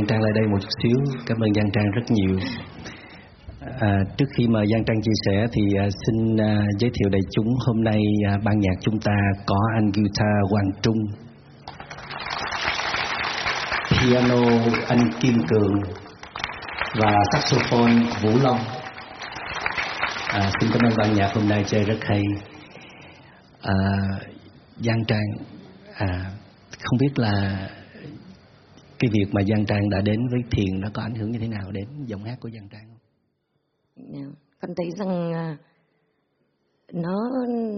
Giang Trang lại đây một chút xíu. Cảm ơn Giang Trang rất nhiều. À, trước khi mà Giang Trang chia sẻ thì à, xin à, giới thiệu đại chúng hôm nay à, ban nhạc chúng ta có anh guitar Hoàng Trung, piano anh Kim Cường và saxophone Vũ Long. À, xin cảm ơn ban nhạc hôm nay chơi rất hay. À, Giang Trang, à, không biết là cái việc mà Giang Trang đã đến với thiền nó có ảnh hưởng như thế nào đến giọng hát của Giang Trang không? Dạ, con thấy rằng à, nó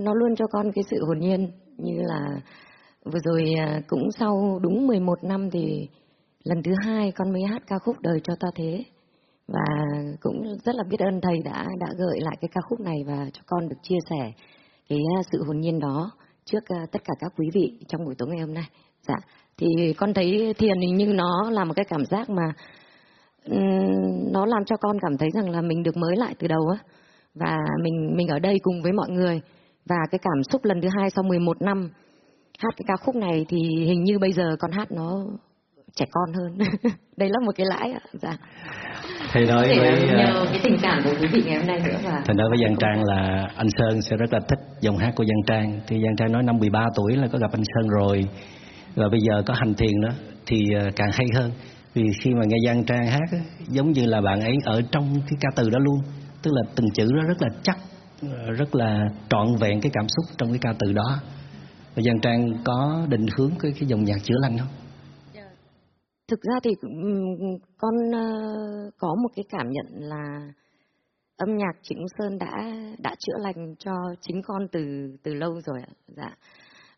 nó luôn cho con cái sự hồn nhiên như là vừa rồi à, cũng sau đúng 11 năm thì lần thứ hai con mới hát ca khúc đời cho ta thế và cũng rất là biết ơn thầy đã đã gợi lại cái ca khúc này và cho con được chia sẻ cái à, sự hồn nhiên đó trước tất cả các quý vị trong buổi tối ngày hôm nay. Dạ, thì con thấy thiền hình như nó là một cái cảm giác mà nó làm cho con cảm thấy rằng là mình được mới lại từ đầu á và mình mình ở đây cùng với mọi người và cái cảm xúc lần thứ hai sau 11 năm hát cái ca khúc này thì hình như bây giờ con hát nó trẻ con hơn đây là một cái lãi ạ dạ Thầy nói với à, nhờ cái tình cảm của quý vị ngày hôm nay nữa và Thầy nói với Giang Trang là anh Sơn sẽ rất là thích giọng hát của Giang Trang. Thì Giang Trang nói năm 13 tuổi là có gặp anh Sơn rồi. Và bây giờ có hành thiền đó thì ờ, càng hay hơn. Vì khi mà nghe Giang Trang hát á, giống như là bạn ấy ở trong cái ca từ đó luôn. Tức là từng chữ nó rất là chắc, ờ, rất là trọn vẹn cái cảm xúc trong cái ca từ đó. Và Giang Trang có định hướng cái cái dòng nhạc chữa lành không? Dạ. thực ra thì ừ, con ờ, có một cái cảm nhận là âm nhạc Trịnh Sơn đã đã chữa lành cho chính con từ từ lâu rồi ạ. Dạ.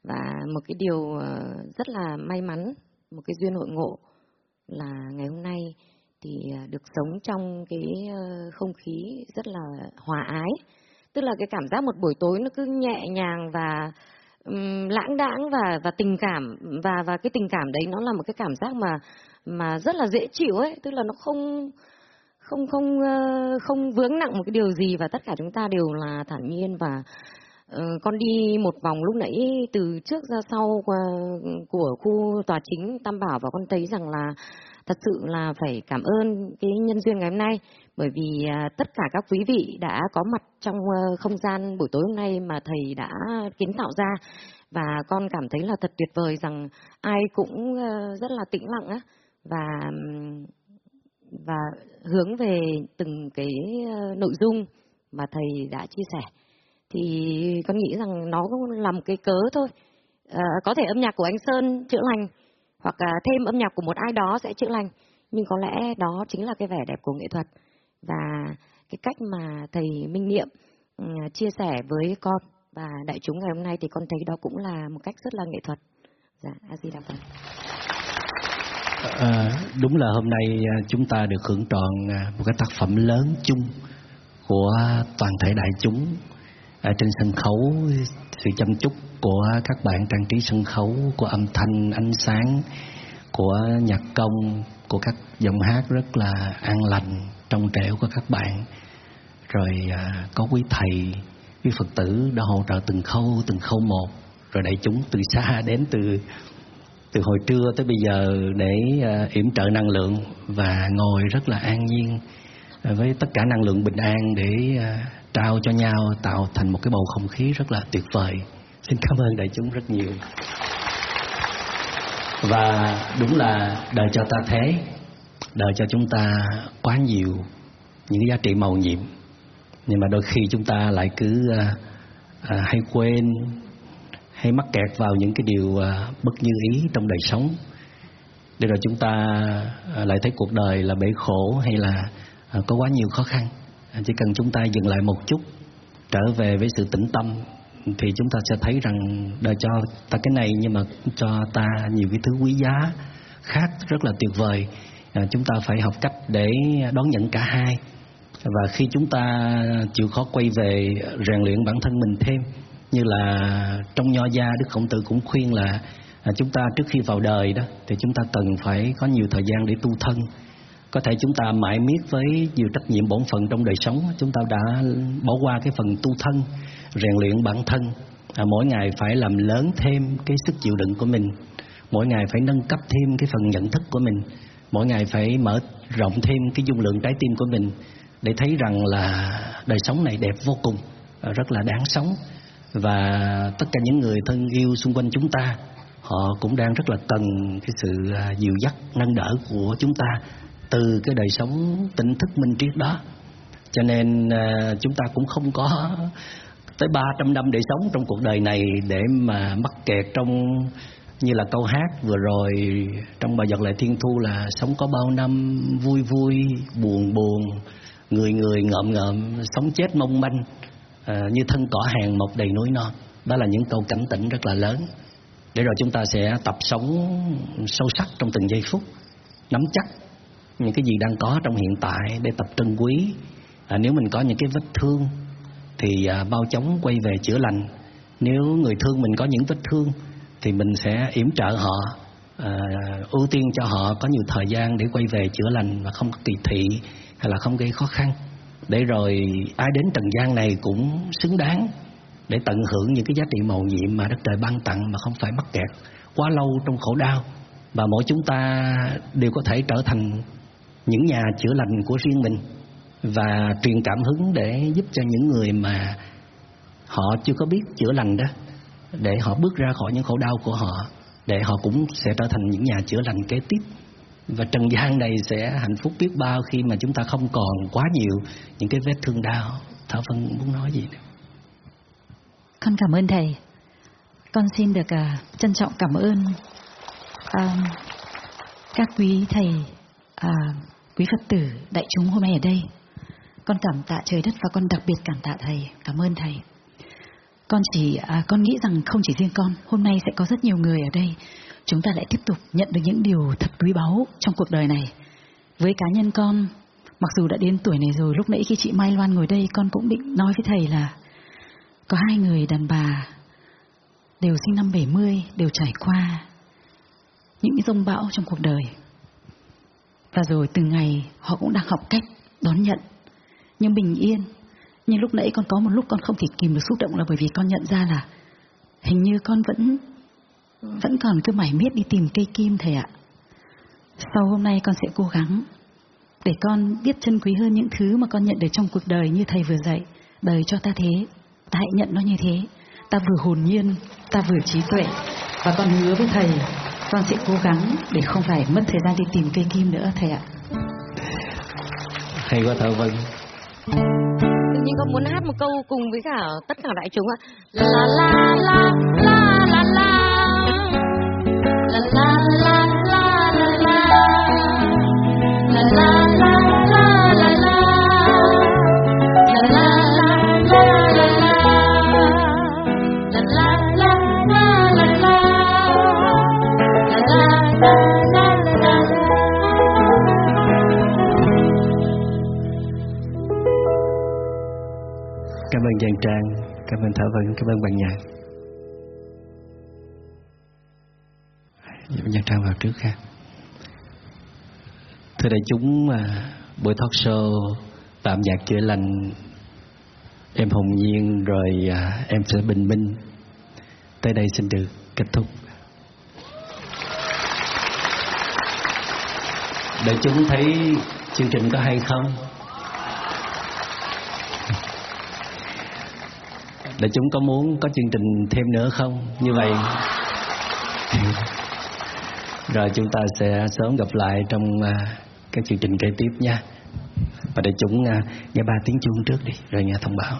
Và một cái điều ờ, rất là may mắn, một cái duyên hội ngộ là ngày hôm nay thì ờ, được sống trong cái ờ, không khí rất là hòa ái. Tức là cái cảm giác một buổi tối nó cứ nhẹ nhàng và lãng đãng và và tình cảm và và cái tình cảm đấy nó là một cái cảm giác mà mà rất là dễ chịu ấy, tức là nó không không không không vướng nặng một cái điều gì và tất cả chúng ta đều là thản nhiên và ờ, con đi một vòng lúc nãy từ trước ra sau qua, của khu tòa chính Tam Bảo và con thấy rằng là thật sự là phải cảm ơn cái nhân duyên ngày hôm nay. Bởi vì à, tất cả các quý vị đã có mặt trong ờ, không gian buổi tối hôm nay mà thầy đã kiến tạo ra. Và con cảm thấy là thật tuyệt vời rằng ai cũng ờ, rất là tĩnh lặng á. Và và hướng về từng cái ờ, nội dung mà thầy đã chia sẻ thì con nghĩ rằng nó cũng là một cái cớ thôi. À, có thể âm nhạc của anh Sơn chữa lành hoặc à, thêm âm nhạc của một ai đó sẽ chữa lành nhưng có lẽ đó chính là cái vẻ đẹp của nghệ thuật và cái cách mà thầy Minh Niệm uh, chia sẻ với con và đại chúng ngày hôm nay thì con thấy đó cũng là một cách rất là nghệ thuật. Dạ a di đà phật. À, đúng là hôm nay à, chúng ta được hưởng trọn à, một cái tác phẩm lớn chung của toàn thể đại chúng ở trên sân khấu sự chăm chút của các bạn trang trí sân khấu của âm thanh ánh sáng của nhạc công của các giọng hát rất là an lành trong trẻo của các bạn. Rồi à, có quý thầy quý phật tử đã hỗ trợ từng khâu từng khâu một rồi đại chúng từ xa đến từ từ hồi trưa tới bây giờ để uh, yểm trợ năng lượng và ngồi rất là an nhiên với tất cả năng lượng bình an để à, trao cho nhau tạo thành một cái bầu không khí rất là tuyệt vời. Xin cảm ơn đại chúng rất nhiều. Và đúng là đời cho ta thế. Đời cho chúng ta quá nhiều những giá trị màu nhiệm. Nhưng mà đôi khi chúng ta lại cứ à, à, hay quên hay mắc kẹt vào những cái điều à, bất như ý trong đời sống. Để rồi chúng ta à, lại thấy cuộc đời là bể khổ hay là à, có quá nhiều khó khăn chỉ cần chúng ta dừng lại một chút trở về với sự tĩnh tâm thì chúng ta sẽ thấy rằng đời cho ta cái này nhưng mà cho ta nhiều cái thứ quý giá khác rất là tuyệt vời. À, chúng ta phải học cách để đón nhận cả hai. Và khi chúng ta chịu khó quay về rèn luyện bản thân mình thêm như là trong nho gia đức khổng tử cũng khuyên là à, chúng ta trước khi vào đời đó thì chúng ta cần phải có nhiều thời gian để tu thân có thể chúng ta mãi miết với nhiều trách nhiệm bổn phận trong đời sống. Chúng ta đã bỏ qua cái phần tu thân rèn luyện bản thân. À, mỗi ngày phải làm lớn thêm cái sức chịu đựng của mình. Mỗi ngày phải nâng cấp thêm cái phần nhận thức của mình. Mỗi ngày phải mở rộng thêm cái dung lượng trái tim của mình để thấy rằng là đời sống này đẹp vô cùng à, rất là đáng sống. Và tất cả những người thân yêu xung quanh chúng ta họ cũng đang rất là cần cái sự à, dìu dắt nâng đỡ của chúng ta từ cái đời sống tỉnh thức minh triết đó. Cho nên à, chúng ta cũng không có tới 300 năm để sống trong cuộc đời này để mà mắc kẹt trong như là câu hát vừa rồi trong bài giật lại thiên thu là sống có bao năm vui vui buồn buồn người người ngợm ngợm sống chết mong manh à, như thân cỏ hàng mọc đầy núi non. Đó là những câu cảnh tỉnh rất là lớn. Để rồi chúng ta sẽ tập sống sâu sắc trong từng giây phút nắm chắc những cái gì đang có trong hiện tại để tập trân quý. À, nếu mình có những cái vết thương thì à, bao chóng quay về chữa lành. Nếu người thương mình có những vết thương thì mình sẽ yểm trợ họ à, ưu tiên cho họ có nhiều thời gian để quay về chữa lành và không có kỳ thị hay là không gây khó khăn. Để rồi ai đến trần gian này cũng xứng đáng để tận hưởng những cái giá trị màu nhiệm mà đất trời ban tặng mà không phải mắc kẹt quá lâu trong khổ đau. Và mỗi chúng ta đều có thể trở thành những nhà chữa lành của riêng mình và truyền cảm hứng để giúp cho những người mà họ chưa có biết chữa lành đó để họ bước ra khỏi những khổ đau của họ để họ cũng sẽ trở thành những nhà chữa lành kế tiếp. Và trần gian này sẽ hạnh phúc biết bao khi mà chúng ta không còn quá nhiều những cái vết thương đau. Thảo vân muốn nói gì nữa con cảm ơn thầy. Con xin được uh, trân trọng cảm ơn uh, các quý thầy uh, quý phật tử đại chúng hôm nay ở đây. Con cảm tạ trời đất và con đặc biệt cảm tạ thầy. Cảm ơn thầy. Con chỉ à, con nghĩ rằng không chỉ riêng con hôm nay sẽ có rất nhiều người ở đây. Chúng ta lại tiếp tục nhận được những điều thật quý báu trong cuộc đời này. Với cá nhân con mặc dù đã đến tuổi này rồi lúc nãy khi chị Mai Loan ngồi đây con cũng định nói với thầy là có hai người đàn bà đều sinh năm 70 đều trải qua những rông bão trong cuộc đời và rồi từng ngày họ cũng đang học cách đón nhận nhưng bình yên nhưng lúc nãy con có một lúc con không thể kìm được xúc động là bởi vì con nhận ra là hình như con vẫn vẫn còn cứ mải miết đi tìm cây kim thầy ạ. Sau hôm nay con sẽ cố gắng để con biết trân quý hơn những thứ mà con nhận được trong cuộc đời như thầy vừa dạy. Đời cho ta thế, ta hãy nhận nó như thế. Ta vừa hồn nhiên, ta vừa trí tuệ. Và con hứa với thầy, con sẽ cố gắng để không phải mất thời gian đi tìm cây kim nữa thầy ạ. Hay quá thợ Vân nhưng con muốn hát một câu cùng với cả tất cả đại chúng ạ. La la la la Trang Trang. Cảm ơn Thảo Vân, cảm ơn bạn nhạc. Dạ, Giang Trang vào trước ha. Thưa đại chúng à, buổi talk show tạm nhạc chữa lành. Em hồng nhiên, rồi à, em sẽ bình minh. Tới đây xin được kết thúc. Đại chúng thấy chương trình có hay không? Đại chúng có muốn có chương trình thêm nữa không? Như vậy. Rồi chúng ta sẽ sớm gặp lại trong à, các chương trình kế tiếp nha. Và đại chúng à, nghe ba tiếng chuông trước đi, rồi nghe thông báo.